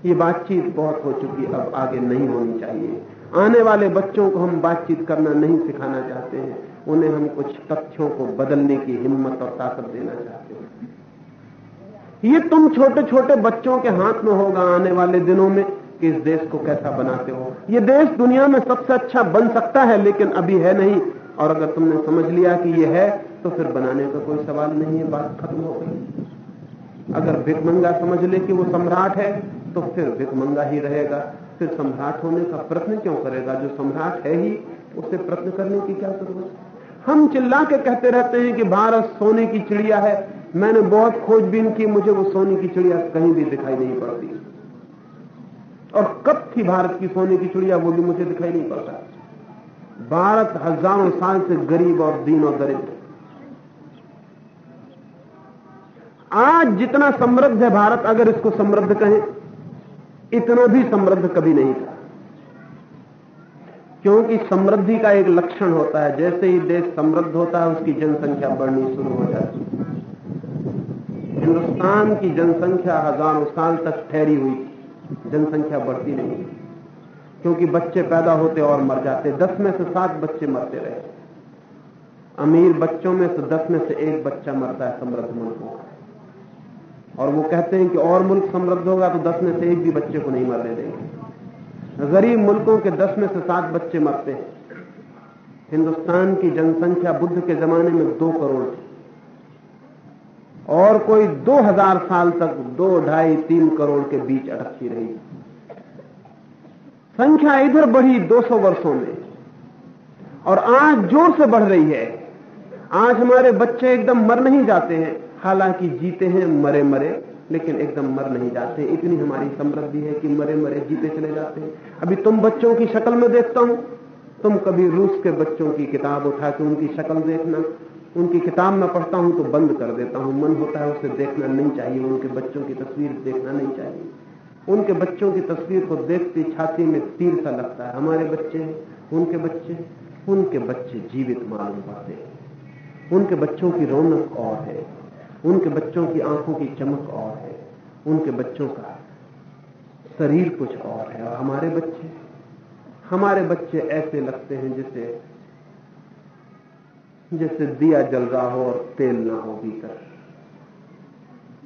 ये बातचीत बहुत हो चुकी, अब आगे नहीं होनी चाहिए। आने वाले बच्चों को हम बातचीत करना नहीं सिखाना चाहते हैं। उन्हें हम कुछ तथ्यों को बदलने की हिम्मत और ताकत देना चाहते हैं। ये तुम छोटे छोटे बच्चों के हाथ में होगा आने वाले दिनों में कि इस देश को कैसा बनाते हो। ये देश दुनिया में सबसे अच्छा बन सकता है, लेकिन अभी है नहीं। और अगर तुमने समझ लिया कि ये है तो फिर बनाने का कोई सवाल नहीं है बात खत्म हो गई। अगर भिकमंगा समझ ले कि वो सम्राट है तो फिर भिकमंगा ही रहेगा। फिर सम्राट होने का प्रश्न क्यों करेगा? जो सम्राट है ही, उसे प्रश्न करने की क्या ज़रूरत? हम चिल्ला के कहते रहते हैं कि भारत सोने की चिड़िया है। मैंने बहुत खोजबीन की, मुझे वो सोने की चिड़िया कहीं भी दिखाई नहीं पड़ती। और कब थी भारत की सोने की चिड़िया, वो भी मुझे दिखाई नहीं पड़ता। भारत हज़ारों साल से गरीब और दीन और दरिद्र। आज जितना समृद्ध है भारत, अगर इसको समृद्ध कहें, इतना भी समृद्ध कभी नहीं था। क्योंकि समृद्धि का एक लक्षण होता है। जैसे ही देश समृद्ध होता है, उसकी जनसंख्या बढ़नी शुरू हो जाती है। हिंदुस्तान की जनसंख्या हज़ारों साल तक ठहरी हुई। जनसंख्या बढ़ती नहीं क्योंकि बच्चे पैदा होते और मर जाते। दस में से सात बच्चे मरते रहे। अमीर बच्चों में से दस में से एक बच्चा मरता है समृद्ध मुल्कों का और वो कहते हैं कि और मुल्क समृद्ध होगा तो दस में से एक भी बच्चे को नहीं मरने देंगे। गरीब मुल्कों के दस में से सात बच्चे मरते हैं। हिंदुस्तान की जनसंख्या बुद्ध के जमाने में दो करोड़ थी। और कोई दो हज़ार साल तक दो, ढाई, तीन करोड़ के बीच अटकती रही। संख्या इधर बढ़ी 200 वर्षों में। और आज ज़ोर से बढ़ रही है। आज हमारे बच्चे एकदम मर नहीं जाते हैं। हालाँकि जीते हैं मरे मरे। लेकिन एकदम मर नहीं जाते। इतनी हमारी समृद्धि है कि मरे मरे जीते चले जाते हैं। अभी तुम बच्चों की शक्ल में देखता हूँ। तुम कभी रूस के बच्चों की किताब उठा के उनकी शक्ल देखना। उनकी किताब में पढ़ता हूँ तो बंद कर देता हूँ। मन होता है उसे देखना नहीं चाहिए। उनके बच्चों की तस्वीर देखना नहीं चाहिए। उनके बच्चों की तस्वीर को देखती छाती में तीर सा लगता है। हमारे बच्चे उनके बच्चे उनके बच्चे जीवित मालूम पाते हैं। उनके बच्चों की रौनक और है। उनके बच्चों की आँखों की चमक और है, उनके बच्चों का शरीर कुछ और है, और हमारे बच्चे हमारे बच्चे ऐसे लगते हैं जैसे जैसे दिया जल रहा हो और तेल ना हो भीतर।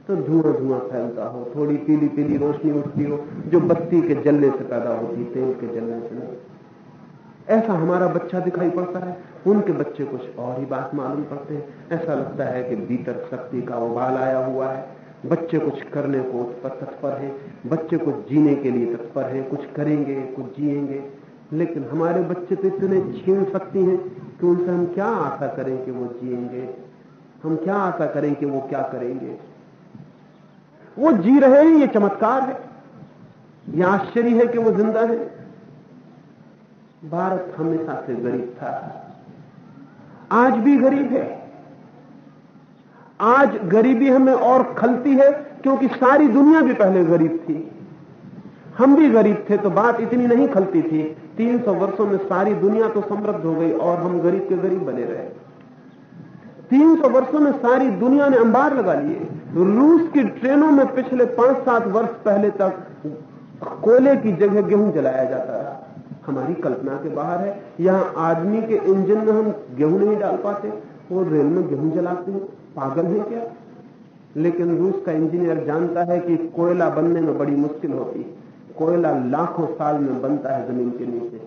तो धुआँ धुआँ फैलता हो, थोड़ी पीली पीली रोशनी उठती हो, जो बत्ती के जलने से पैदा होती, तेल के जलने से ऐसा हमारा बच्चा दिखाई पड़ता है। उनके बच्चे कुछ और ही बात मालूम पड़ते हैं। ऐसा लगता है कि भीतर शक्ति का उबाल आया हुआ है। बच्चे कुछ करने को तत्पर हैं। बच्चे कुछ जीने के लिए तत्पर हैं। कुछ करेंगे, कुछ जिएँगे। लेकिन हमारे बच्चे तो इतने छीन सकती हैं कि उनसे हम क्या आशा करें कि वो जिएँगे? हम क्या आशा करें कि वो क्या करेंगे? वो जी रहे हैं, ये चमत्कार है। ये आश्चर्य है कि वो ज़िंदा है। भारत हमेशा से गरीब था। आज भी गरीब है। आज गरीबी हमें और खलती है क्योंकि सारी दुनिया भी पहले गरीब थी। हम भी गरीब थे तो बात इतनी नहीं खलती थी। 300 वर्षों में सारी दुनिया तो समृद्ध हो गई और हम गरीब के गरीब बने रहे। 300 वर्षों में सारी दुनिया ने अंबार लगा लिए। रूस की ट्रेनों में पिछले पाँच सात वर्ष पहले तक कोयले की जगह गेहूँ जलाया जाता है हमारी कल्पना के बाहर है। यहाँ आदमी के इंजन में हम गेहूँ नहीं डाल पाते, वो रेल में गेहूँ जलाते हैं। पागल है क्या? लेकिन रूस का इंजीनियर जानता है कि कोयला बनने में बड़ी मुश्किल होती है। कोयला लाखों साल में बनता है ज़मीन के नीचे।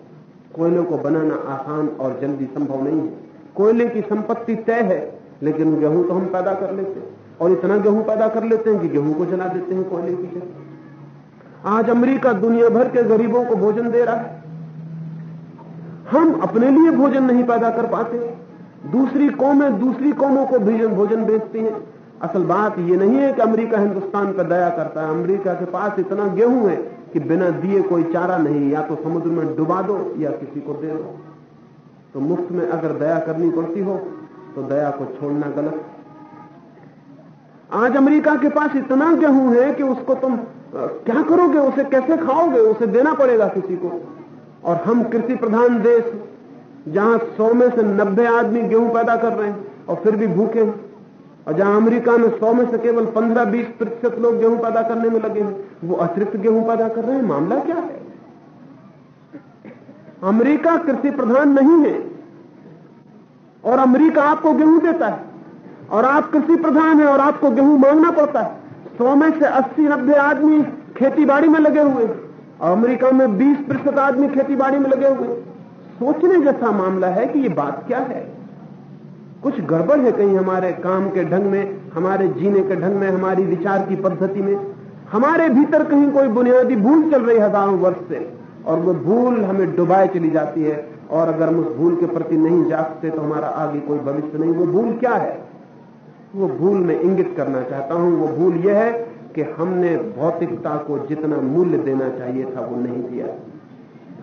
कोयले को बनाना आसान और जल्दी संभव नहीं है। कोयले की संपत्ति तय है, लेकिन गेहूँ तो हम पैदा कर लेते हैं। और इतना गेहूँ पैदा कर लेते हैं कि गेहूँ को जला देते हैं कोयले की जगह। आज अमेरिका दुनिया भर के गरीबों को भोजन दे रहा है। हम अपने लिए भोजन नहीं पैदा कर पाते। दूसरी कौमें दूसरी कौमों को भोजन भोजन बेचती हैं। असल बात यह नहीं है कि अमेरिका हिंदुस्तान पर दया करता है। अमेरिका के पास इतना गेहूँ है कि बिना दिए कोई चारा नहीं, या तो समुद्र में डुबा दो, या किसी को दे दो। तो मुफ़्त में अगर दया करनी पड़ती हो तो दया को छोड़ना गलत। आज अमेरिका के पास इतना गेहूँ है कि उसको तुम क्या करोगे? उसे कैसे खाओगे? उसे देना पड़ेगा किसी को। और हम कृषि प्रधान देश जहाँ सौ में से नब्बे आदमी गेहूँ पैदा कर रहे हैं और फिर भी भूखे हैं। और जहाँ अमेरिका में सौ में से केवल पंद्रह बीस प्रतिशत लोग गेहूँ पैदा करने में लगे हैं, वो अतिरिक्त गेहूँ पैदा कर रहे हैं? मामला क्या है? अमेरिका कृषि प्रधान नहीं है और अमेरिका आपको गेहूँ देता है और आप कृषि प्रधान है और आपको गेहूँ मांगना पड़ता है। सौ में से अस्सी नब्बे आदमी खेती बाड़ी में लगे हुए और अमेरिका में बीस प्रतिशत आदमी खेती बाड़ी में लगे हुए। सोचने जैसा मामला है कि ये बात क्या है? कुछ गड़बड़ है कहीं हमारे काम के ढंग में, हमारे जीने के ढंग में, हमारी विचार की पद्धति में। हमारे भीतर कहीं कोई बुनियादी भूल चल रही हज़ारों वर्ष से, और वो भूल हमें डुबाए चली जाती है, और अगर हम उस भूल के प्रति नहीं जागते तो हमारा आगे कोई भविष्य नहीं। वो भूल क्या है? वो भूल मैं इंगित करना चाहता हूँ। वो भूल यह है कि हमने भौतिकता को जितना मूल्य देना चाहिए था, वो नहीं दिया।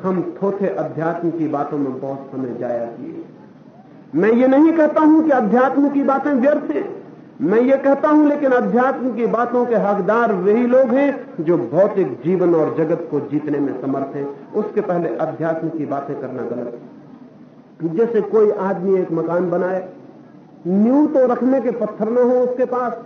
हम थोथे अध्यात्म की बातों में बहुत समय जाया किए। मैं ये नहीं कहता हूँ कि अध्यात्म की बातें व्यर्थ हैं। मैं ये कहता हूँ, लेकिन अध्यात्म की बातों के हकदार वही लोग हैं जो भौतिक जीवन और जगत को जीतने में समर्थ हैं। उसके पहले अध्यात्म की बातें करना गलत है। जैसे कोई आदमी एक मकान बनाए, न्यू तो रखने के पत्थर न हो उसके पास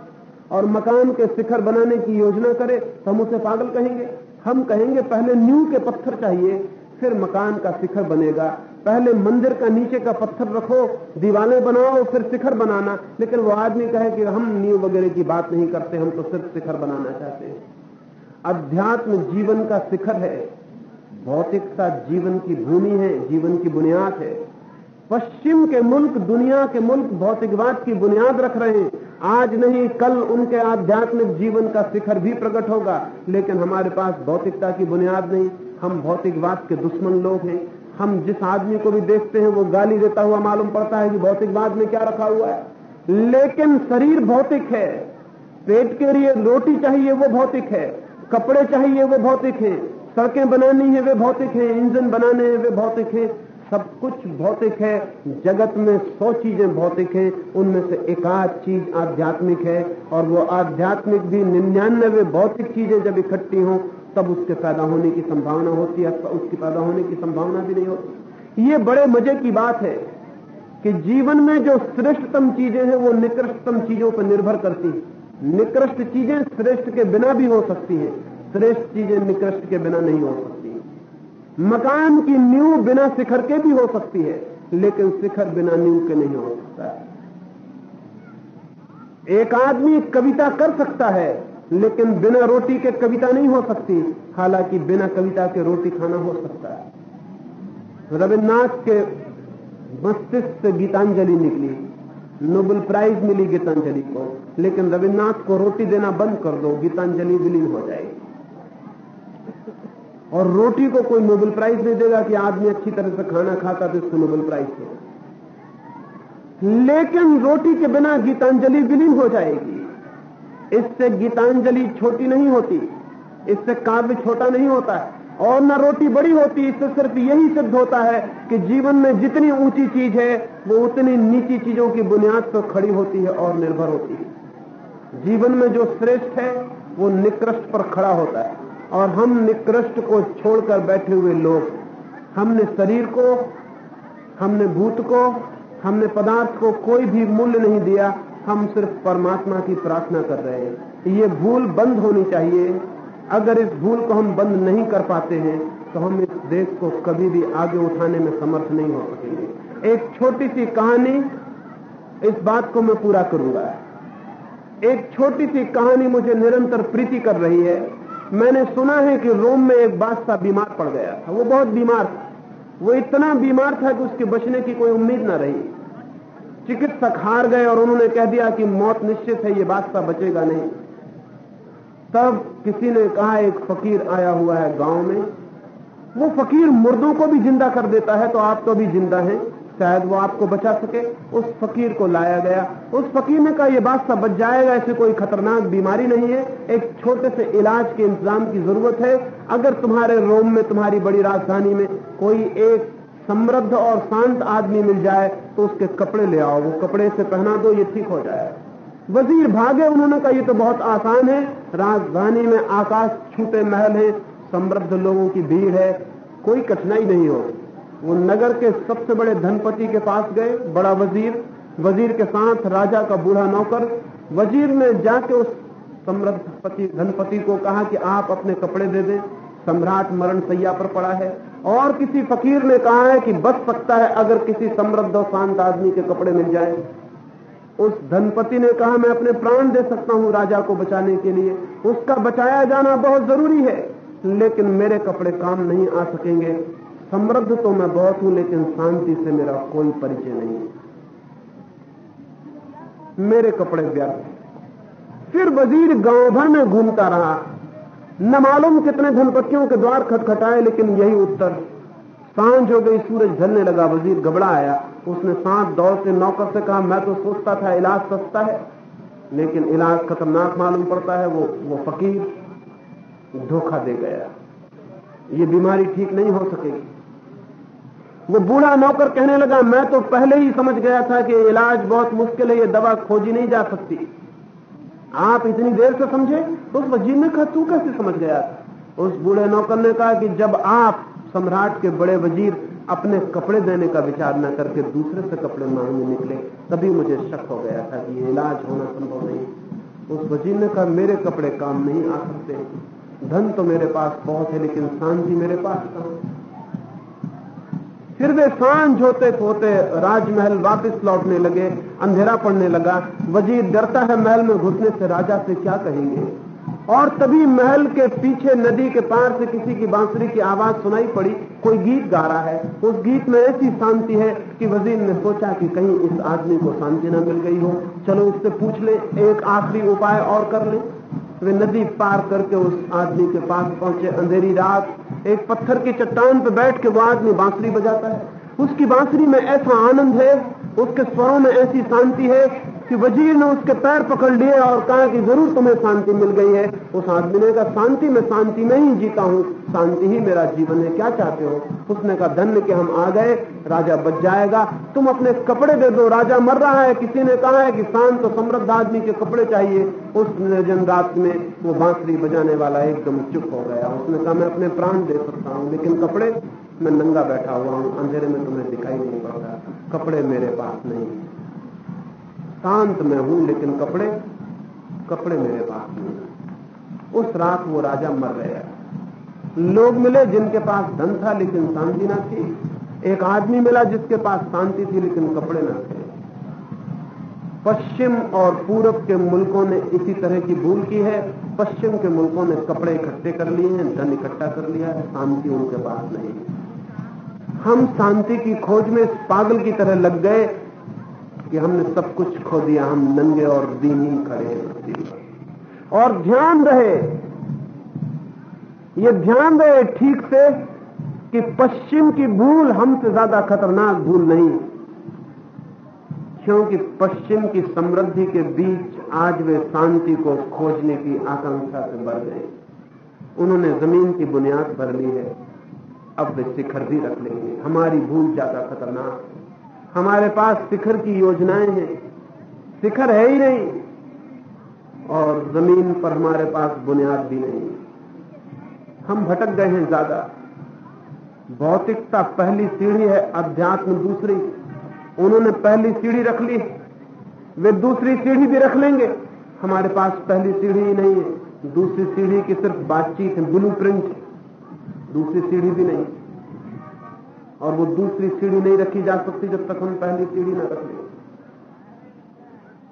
और मकान के शिखर बनाने की योजना करे तो हम उसे पागल कहेंगे। हम कहेंगे, पहले न्यू के पत्थर चाहिए, फिर मकान का शिखर बनेगा। पहले मंदिर का नीचे का पत्थर रखो, दीवारें बनाओ, फिर शिखर बनाना। लेकिन वो आदमी कहे कि हम न्यू वगैरह की बात नहीं करते, हम तो सिर्फ़ शिखर बनाना चाहते हैं। अध्यात्म जीवन का शिखर है। भौतिकता जीवन की भूमि है, जीवन की बुनियाद है। पश्चिम के मुल्क, दुनिया के मुल्क भौतिकवाद की बुनियाद रख रहे हैं। आज नहीं, कल उनके आध्यात्मिक जीवन का शिखर भी प्रकट होगा। लेकिन हमारे पास भौतिकता की बुनियाद नहीं। हम भौतिकवाद के दुश्मन लोग हैं। हम जिस आदमी को भी देखते हैं, वो गाली देता हुआ मालूम पड़ता है कि भौतिकवाद में क्या रखा हुआ है। लेकिन शरीर भौतिक है। पेट के लिए रोटी चाहिए, वो भौतिक है। कपड़े चाहिए, वो भौतिक है। सड़कें बनानी है, वे भौतिक है। इंजन बनाने हैं, वे भौतिक है। सब कुछ भौतिक है, जगत में सौ चीज़ें भौतिक हैं, उनमें से एक आध चीज़ आध्यात्मिक है, और वो आध्यात्मिक भी निन्यानवे भौतिक चीज़ें जब इकट्ठी हों, तब उसके पैदा होने की संभावना होती है उसकी पैदा होने की संभावना भी नहीं होती। ये बड़े मज़े की बात है कि जीवन में जो श्रेष्ठतम चीज़ें हैं, वो निकृष्टतम चीज़ों पर निर्भर करती हैं। निकृष्ट चीज़ें श्रेष्ठ के बिना भी हो सकती हैं, श्रेष्ठ चीज़ें निकृष्ट के बिना नहीं हो सकती। मकान की नींव बिना शिखर के भी हो सकती है, लेकिन शिखर बिना नींव के नहीं हो सकता। एक आदमी कविता कर सकता है, लेकिन बिना रोटी के कविता नहीं हो सकती, हालाँकि बिना कविता के रोटी खाना हो सकता है। रविन्द्रनाथ के मस्तिष्क से गीतांजलि निकली, नोबेल प्राइज मिली गीतांजलि को, लेकिन रविन्द्रनाथ को रोटी देना बंद कर दो, गीतांजलि विलीन हो जाएगी। और रोटी को कोई नोबेल प्राइज नहीं देगा कि आदमी अच्छी तरह से खाना खाता तो इसको नोबेल प्राइज दो लेकिन रोटी के बिना गीतांजलि विलीन हो जाएगी। इससे गीतांजलि छोटी नहीं होती, इससे काव्य छोटा नहीं होता है, और न रोटी बड़ी होती, इससे सिर्फ़ यही सिद्ध होता है कि जीवन में जितनी ऊँची चीज़ है, वो उतनी नीची चीज़ों की बुनियाद पर खड़ी होती है और निर्भर होती है। जीवन में जो श्रेष्ठ है, वो निकृष्ट पर खड़ा होता है। और हम निकृष्ट को छोड़कर बैठे हुए लोग। हमने शरीर को, हमने भूत को, हमने पदार्थ को कोई भी मूल्य नहीं दिया। हम सिर्फ़ परमात्मा की प्रार्थना कर रहे हैं। ये भूल बंद होनी चाहिए। अगर इस भूल को हम बंद नहीं कर पाते हैं तो हम इस देश को कभी भी आगे उठाने में समर्थ नहीं हो सकेंगे। एक छोटी सी कहानी इस बात को मैं पूरा करूँगा। एक छोटी सी कहानी मुझे निरंतर प्रीति कर रही है। मैंने सुना है कि रोम में एक बादशाह बीमार पड़ गया था। वो बहुत बीमार था। वो इतना बीमार था कि उसके बचने की कोई उम्मीद ना रही। चिकित्सक हार गए और उन्होंने कह दिया कि मौत निश्चित है, ये बादशाह बचेगा नहीं। तब किसी ने कहा, एक फकीर आया हुआ है गाँव में। वो फकीर मुर्दों को भी ज़िंदा कर देता है तो आप तो भी ज़िंदा हैं। शायद वो आपको बचा सके। उस फकीर को लाया गया। उस फकीर ने कहा यह बात सब बच जाएगा, ऐसे कोई खतरनाक बीमारी नहीं है। एक छोटे से इलाज के इंतज़ाम की ज़रूरत है। अगर तुम्हारे रोम में, तुम्हारी बड़ी राजधानी में कोई एक समृद्ध और शांत आदमी मिल जाए तो उसके कपड़े ले आओ। वो कपड़े से पहना दो, ये ठीक हो जाए। वज़ीर भागे, उन्होंने कहा, ये तो बहुत आसान है। राजधानी में आकाश छूटे महल है। समृद्ध लोगों की भीड़ है। कोई कठिनाई नहीं होगी वो नगर के सबसे बड़े धनपति के पास गए, बड़ा वज़ीर। वज़ीर के साथ राजा का बूढ़ा नौकर। वज़ीर ने जाके उस समृद्ध पति, धनपति को कहा कि आप अपने कपड़े दे दें। सम्राट मरण सैया पर पड़ा है। और किसी फकीर ने कहा है कि बच सकता है अगर किसी समृद्ध और शांत आदमी के कपड़े मिल जाए। उस धनपति ने कहा, मैं अपने प्राण दे सकता हूँ राजा को बचाने के लिए। उसका बचाया जाना बहुत ज़रूरी है, लेकिन मेरे कपड़े काम नहीं आ सकेंगे। समृद्ध तो मैं बहुत हूँ, लेकिन शांति से मेरा कोई परिचय नहीं मेरे कपड़े व्यर्थ फिर वज़ीर गाँव भर में घूमता रहा। न मालूम कितने धनपतियों के द्वार खटखटाए, लेकिन यही उत्तर। साँझ हो गई, सूरज ढलने लगा, वज़ीर घबरा आया। उसने सांस दौड़ से नौकर से कहा, मैं तो सोचता था इलाज सस्ता है, लेकिन इलाज खतरनाक मालूम पड़ता है, वो वो फकीर धोखा दे गया। ये बीमारी ठीक नहीं हो सकेगी। वो बूढ़ा नौकर कहने लगा, मैं तो पहले ही समझ गया था कि इलाज बहुत मुश्किल है, ये दवा खोजी नहीं जा सकती। आप इतनी देर से समझे? तो उस वज़ीर ने कहा, तू कैसे समझ गया? था उस बूढ़े नौकर ने कहा कि जब आप सम्राट के बड़े वज़ीर अपने कपड़े देने का विचार न करके दूसरे से कपड़े मांगने निकले, तभी मुझे शक हो गया था कि ये इलाज होना संभव नहीं। उस वज़ीर ने कहा, मेरे कपड़े काम नहीं आ सकते। धन तो मेरे पास बहुत है, लेकिन शांति मेरे पास कहाँ फिर वे साँझ होते होते राजमहल वापस लौटने लगे, अंधेरा पड़ने लगा। वज़ीर डरता है महल में घुसने से राजा से क्या कहेंगे? और तभी महल के पीछे नदी के पार से किसी की बांसुरी की आवाज़ सुनाई पड़ी। कोई गीत गा रहा है। उस गीत में ऐसी शांति है कि वज़ीर ने सोचा कि कहीं इस आदमी को शांति न मिल गई हो। चलो उससे पूछ ले, एक आखिरी उपाय और कर ले। वे नदी पार करके उस आदमी के पास पहुँचे। अंधेरी रात एक पत्थर की चट्टान पर बैठ के वो आदमी बांसुरी बजाता है। उसकी बांसुरी में ऐसा आनंद है, उसके स्वरों में ऐसी शांति है कि वज़ीर ने उसके पैर पकड़ लिए और कहा कि ज़रूर तुम्हें शांति मिल गई है। उस आदमी ने कहा, शांति में शांति में ही जीता हूँ। शांति ही मेरा जीवन है, क्या चाहते हो? उसने कहा, धन्य कि हम आ गए। राजा बच जाएगा। तुम अपने कपड़े दे दो। राजा मर रहा है। किसी ने कहा है कि शांत तो समृद्ध आदमी के कपड़े चाहिए। उस निर्जन रात में वो बांसुरी बजाने वाला एकदम चुप हो गया। उसने कहा, मैं अपने प्राण दे सकता हूँ, लेकिन कपड़े, मैं नंगा बैठा हुआ हूँ। अंधेरे में तुम्हें दिखाई नहीं पड़ रहा कपड़े मेरे पास नहीं। शांत में हूँ, लेकिन कपड़े कपड़े मेरे पास नहीं उस रात वो राजा मर गया लोग मिले जिनके पास धन था, लेकिन शांति ना थी। एक आदमी मिला जिसके पास शांति थी, लेकिन कपड़े ना थे। पश्चिम और पूरब के मुल्कों ने इसी तरह की भूल की है। पश्चिम के मुल्कों ने कपड़े इकट्ठे कर लिए हैं, धन इकट्ठा कर लिया है, शांति उनके पास नहीं। हम शांति की खोज में पागल की तरह लग गए कि हमने सब कुछ खो दिया, हम नंगे और दीनहीन खड़े और ध्यान रहे, ये ध्यान रहे ठीक से कि पश्चिम की भूल हमसे ज़्यादा खतरनाक भूल नहीं। क्योंकि पश्चिम की समृद्धि के बीच आज वे शांति को खोजने की आकांक्षा से बढ़ गए। उन्होंने ज़मीन की बुनियाद भर ली है, अब वे शिखर भी रख लेंगे। हमारी भूल ज़्यादा खतरनाक हमारे पास शिखर की योजनाएँ हैं। शिखर है ही नहीं। और ज़मीन पर हमारे पास बुनियाद भी नहीं। हम भटक गए हैं ज़्यादा। भौतिकता पहली सीढ़ी है, अध्यात्म दूसरी। उन्होंने पहली सीढ़ी रख ली। वे दूसरी सीढ़ी भी रख लेंगे। हमारे पास पहली सीढ़ी ही नहीं है। दूसरी सीढ़ी की सिर्फ़ बातचीत है, ब्लू प्रिंट। दूसरी सीढ़ी भी नहीं। और वो दूसरी सीढ़ी नहीं रखी जा सकती जब तक हम पहली सीढ़ी न रख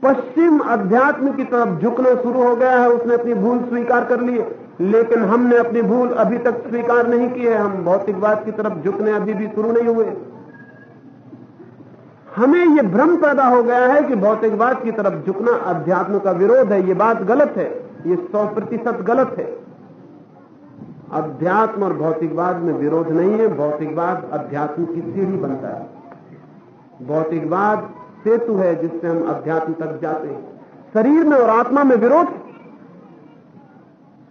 पश्चिम अध्यात्म की तरफ़ झुकना शुरू हो गया है, उसने अपनी भूल स्वीकार कर ली लेकिन हमने अपनी भूल अभी तक स्वीकार नहीं की है। हम भौतिकवाद की तरफ़ झुकने अभी भी शुरू नहीं हुए। हमें यह भ्रम पैदा हो गया है कि भौतिकवाद की तरफ़ झुकना अध्यात्म का विरोध है। ये बात गलत है। ये सौ प्रतिशत गलत है। अध्यात्म और भौतिकवाद में विरोध नहीं है। भौतिकवाद अध्यात्म की सीढ़ी बनता है। भौतिकवाद सेतु है जिससे हम अध्यात्म तक जाते हैं। शरीर में और आत्मा में विरोध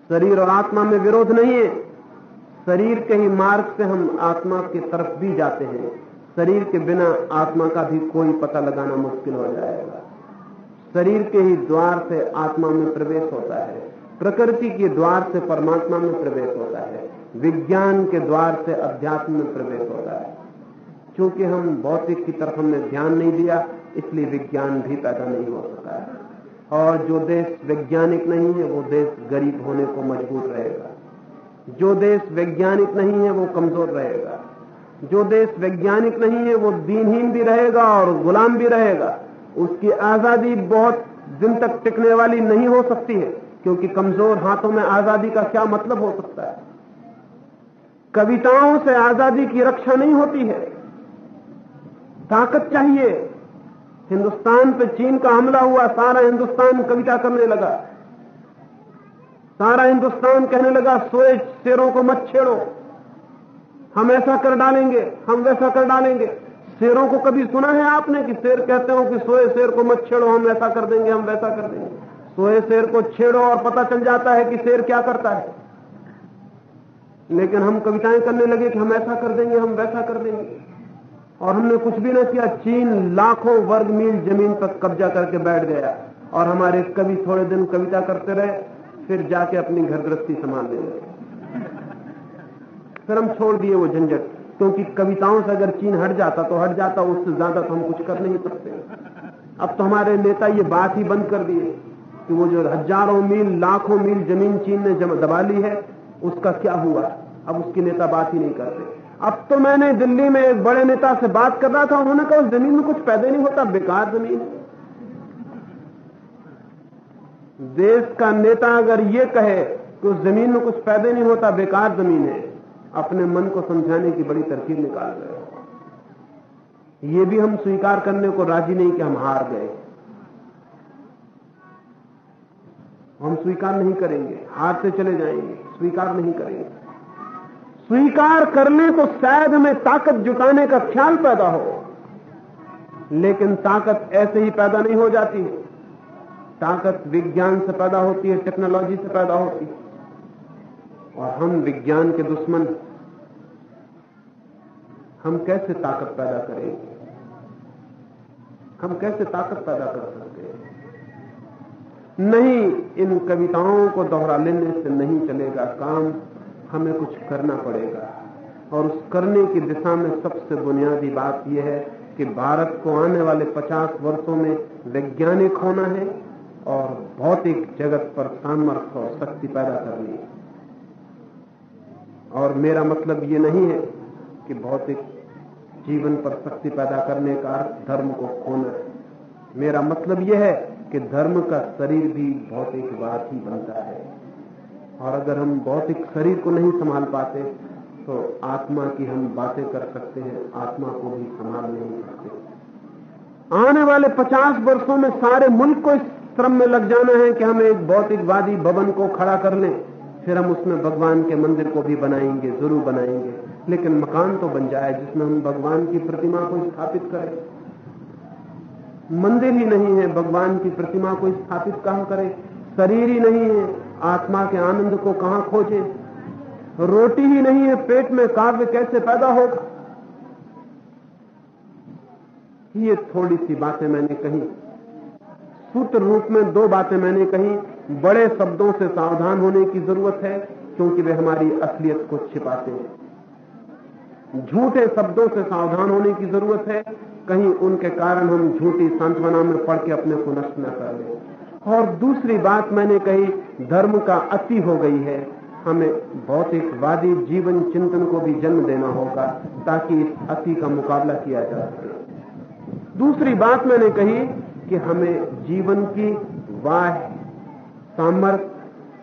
शरीर और आत्मा में विरोध नहीं है। शरीर के ही मार्ग से हम आत्मा की तरफ़ भी जाते हैं। शरीर के बिना आत्मा का भी कोई पता लगाना मुश्किल हो जाएगा। शरीर के ही द्वार से आत्मा में प्रवेश होता है। प्रकृति के द्वार से परमात्मा में प्रवेश होता है। विज्ञान के द्वार से अध्यात्म में प्रवेश होता है। क्योंकि हम भौतिक की तरफ़ हमने ध्यान नहीं दिया, इसलिए विज्ञान भी पैदा नहीं हो सका है। और जो देश वैज्ञानिक नहीं है, वो देश गरीब होने को मजबूर रहेगा। जो देश वैज्ञानिक नहीं है, वो कमज़ोर रहेगा। जो देश वैज्ञानिक नहीं है, वो दीनहीन भी रहेगा और गुलाम भी रहेगा। उसकी आज़ादी बहुत दिन तक टिकने वाली नहीं हो सकती है। क्योंकि कमज़ोर हाथों में आज़ादी का क्या मतलब हो सकता है? कविताओं से आज़ादी की रक्षा नहीं होती है। ताकत चाहिए। हिंदुस्तान पे चीन का हमला हुआ, सारा हिंदुस्तान कविता करने लगा। सारा हिंदुस्तान कहने लगा, सोए शेरों को मत छेड़ो। हम ऐसा कर डालेंगे, हम वैसा कर डालेंगे। शेरों को कभी सुना है आपने कि शेर कहते हो कि सोए शेर को मत छेड़ो, हम ऐसा कर देंगे, हम वैसा कर देंगे? सोए शेर को छेड़ो और पता चल जाता है कि शेर क्या करता है। लेकिन हम कविताएँ करने लगे कि हम ऐसा कर देंगे, हम वैसा कर देंगे। और हमने कुछ भी न किया, चीन लाखों वर्ग मील ज़मीन पर कब्जा करके बैठ गया। और हमारे कवि थोड़े दिन कविता करते रहे, फिर जाके अपनी घर गृहस्थी संभालने लगे। फिर हम छोड़ दिए वो झंझट, क्योंकि कविताओं से अगर चीन हट जाता तो हट जाता, उससे ज़्यादा तो हम कुछ कर नहीं सकते। अब तो हमारे नेता ये बात ही बंद कर दिए। कि वो जो हज़ारों मील, लाखों मील ज़मीन चीन ने दबा ली है, उसका क्या हुआ? अब उसकी नेता बात ही नहीं करते अब तो मैंने दिल्ली में एक बड़े नेता से बात कर रहा था, उन्होंने कहा, उस ज़मीन में कुछ पैदा नहीं होता, बेकार ज़मीन देश का नेता अगर ये कहे कि उस ज़मीन में कुछ पैदा नहीं होता, बेकार ज़मीन है, अपने मन को समझाने की बड़ी तरकीब निकाल रहे ये भी हम स्वीकार करने को राज़ी नहीं कि हम हार गए। हम स्वीकार नहीं करेंगे हार से चले जाएँगे, स्वीकार नहीं करेंगे। स्वीकार करने को शायद हमें ताकत जुटाने का ख्याल पैदा हो, लेकिन ताकत ऐसे ही पैदा नहीं हो जाती है। ताकत विज्ञान से पैदा होती है, टेक्नोलॉजी से पैदा होती है। और हम विज्ञान के दुश्मन हम कैसे ताकत पैदा करेंगे? हम कैसे ताकत पैदा कर सकते हैं? नहीं, इन कविताओं को दोहरा लेने से नहीं चलेगा काम, हमें कुछ करना पड़ेगा। और उस करने की दिशा में सबसे बुनियादी बात यह है कि भारत को आने वाले 50 वर्षों में वैज्ञानिक होना है और भौतिक जगत पर सामर्थ्य और शक्ति पैदा करनी है। और मेरा मतलब ये नहीं है कि भौतिक जीवन पर शक्ति पैदा करने का अर्थ धर्म को खोना है। मेरा मतलब यह है कि धर्म का शरीर भी भौतिकवाद ही बनता है। और अगर हम भौतिक शरीर को नहीं संभाल पाते तो आत्मा की हम बातें कर सकते हैं, आत्मा को भी संभाल नहीं सकते। आने वाले 50 वर्षों में सारे मुल्क को इस श्रम में लग जाना है कि हम एक भौतिकवादी भवन को खड़ा कर लें, फिर हम उसमें भगवान के मंदिर को भी बनाएँगे, ज़रूर बनाएँगे। लेकिन मकान तो बन जाए जिसमें हम भगवान की प्रतिमा को स्थापित करें। मंदिर ही नहीं है, भगवान की प्रतिमा को स्थापित कहाँ करें? शरीर ही नहीं है, आत्मा के आनंद को कहाँ खोजे? रोटी ही नहीं है, पेट में काव्य कैसे पैदा होगा? ये थोड़ी सी बातें मैंने कही। सूत्र रूप में दो बातें मैंने कही। बड़े शब्दों से सावधान होने की ज़रूरत है, क्योंकि वे हमारी असलियत को छिपाते हैं। झूठे शब्दों से सावधान होने की ज़रूरत है कहीं उनके कारण हम झूठी सांत्वना में पढ़ के अपने को नष्ट न कर लें और दूसरी बात मैंने कही, धर्म का अति हो गई है। हमें भौतिकवादी जीवन चिंतन को भी जन्म देना होगा, ताकि इस अति का मुकाबला किया जा सके। दूसरी बात मैंने कही कि हमें जीवन की वाह सामर्थ्य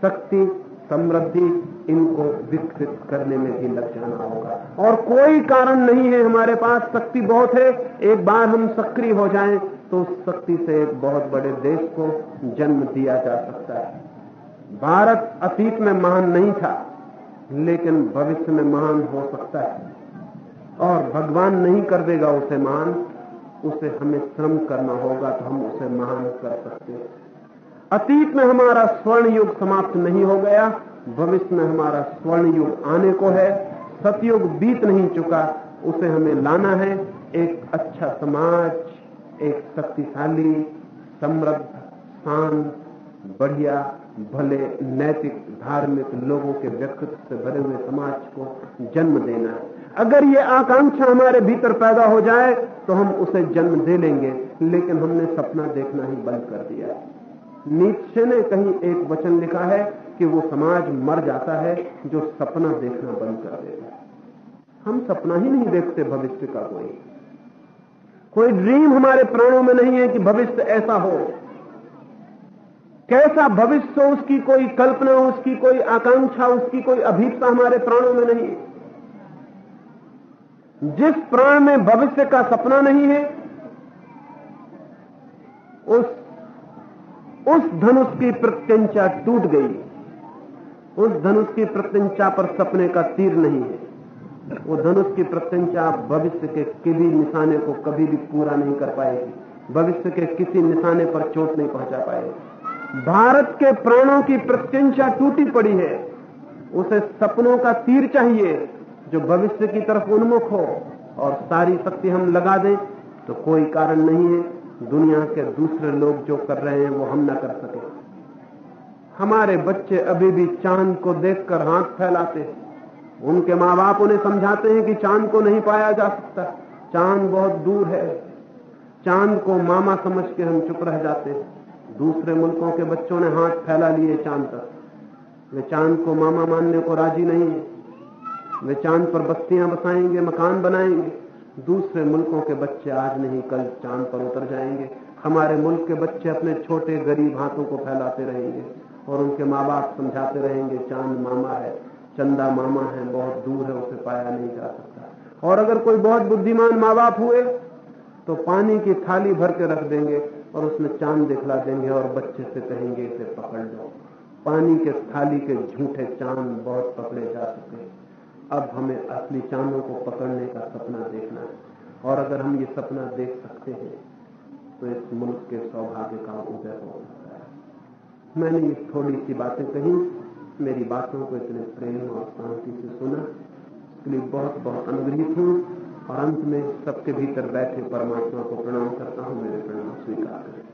शक्ति, समृद्धि इनको विकसित करने में भी लग जाना होगा। और कोई कारण नहीं है हमारे पास, शक्ति बहुत है, एक बार हम सक्रिय हो जाएँ तो उस शक्ति से एक बहुत बड़े देश को जन्म दिया जा सकता है। भारत अतीत में महान नहीं था, लेकिन भविष्य में महान हो सकता है। और भगवान नहीं कर देगा उसे महान, उसे हमें श्रम करना होगा तो हम उसे महान कर सकते हैं। अतीत में हमारा स्वर्ण युग समाप्त नहीं हो गया भविष्य में हमारा स्वर्ण युग आने को है। सतयुग बीत नहीं चुका, उसे हमें लाना है। एक अच्छा समाज, एक शक्तिशाली, समृद्ध, शांत, बढ़िया, भले नैतिक, धार्मिक लोगों के व्यक्तित्व से भरे हुए समाज को जन्म देना। है अगर ये आकांक्षा हमारे भीतर पैदा हो जाए तो हम उसे जन्म दे लेंगे, लेकिन हमने सपना देखना ही बंद कर दिया। नीचे ने कहीं एक वचन लिखा है कि वो समाज मर जाता है जो सपना देखना बंद कर देता है। हम सपना ही नहीं देखते भविष्य का कोई। कोई ड्रीम हमारे प्राणों में नहीं है कि भविष्य ऐसा हो। कैसा भविष्य हो उसकी कोई कल्पना, उसकी कोई आकांक्षा, उसकी कोई अभीपता हमारे प्राणों में नहीं है। जिस प्राण में भविष्य का सपना नहीं है, उस उस धनुष की प्रत्यंचा टूट गई। उस धनुष की प्रत्यंचा पर सपने का तीर नहीं है। वो धनुष की प्रत्यंचा भविष्य के किसी निशाने को कभी भी पूरा नहीं कर पाएगी। भविष्य के किसी निशाने पर चोट नहीं पहुँचा पाएगी। भारत के प्राणों की प्रत्यंचा टूटी पड़ी है। उसे सपनों का तीर चाहिए जो भविष्य की तरफ़ उन्मुख हो और सारी शक्ति हम लगा दें तो कोई कारण नहीं है। दुनिया के दूसरे लोग जो कर रहे हैं वो हम ना कर सके। हमारे बच्चे अभी भी चाँद को देखकर हाथ फैलाते हैं। उनके माँ बाप उन्हें समझाते हैं कि चाँद को नहीं पाया जा सकता। चाँद बहुत दूर है। चाँद को मामा समझ के हम चुप रह जाते हैं। दूसरे मुल्कों के बच्चों ने हाथ फैला लिए चाँद तक वे चाँद को मामा मानने को राज़ी नहीं है। वे चाँद पर बस्तियाँ बसाएँगे, मकान बनाएँगे। दूसरे मुल्कों के बच्चे आज नहीं, कल चाँद पर उतर जाएँगे। हमारे मुल्क के बच्चे अपने छोटे गरीब हाथों को फैलाते रहेंगे। और उनके माँ बाप समझाते रहेंगे, चाँद मामा है, चंदा मामा है, बहुत दूर है, उसे पाया नहीं जा सकता। और अगर कोई बहुत बुद्धिमान माँ बाप हुए तो पानी की थाली भर के रख देंगे और उसमें चाँद दिखला देंगे और बच्चे से कहेंगे, इसे पकड़ लो। पानी के थाली के झूठे चाँद बहुत पकड़े जा चुके अब हमें असली चांदों को पकड़ने का सपना देखना है। और अगर हम ये सपना देख सकते हैं तो इस मुल्क के सौभाग्य का उदय हो सकता है मैंने ये थोड़ी सी बातें कही, मेरी बातों को इतने प्रेम और शांति से सुना। इसके लिए बहुत बहुत अनुग्रहित हूँ। और अंत में सबके भीतर बैठे परमात्मा को प्रणाम करता हूँ, मेरे प्रणाम स्वीकार करें।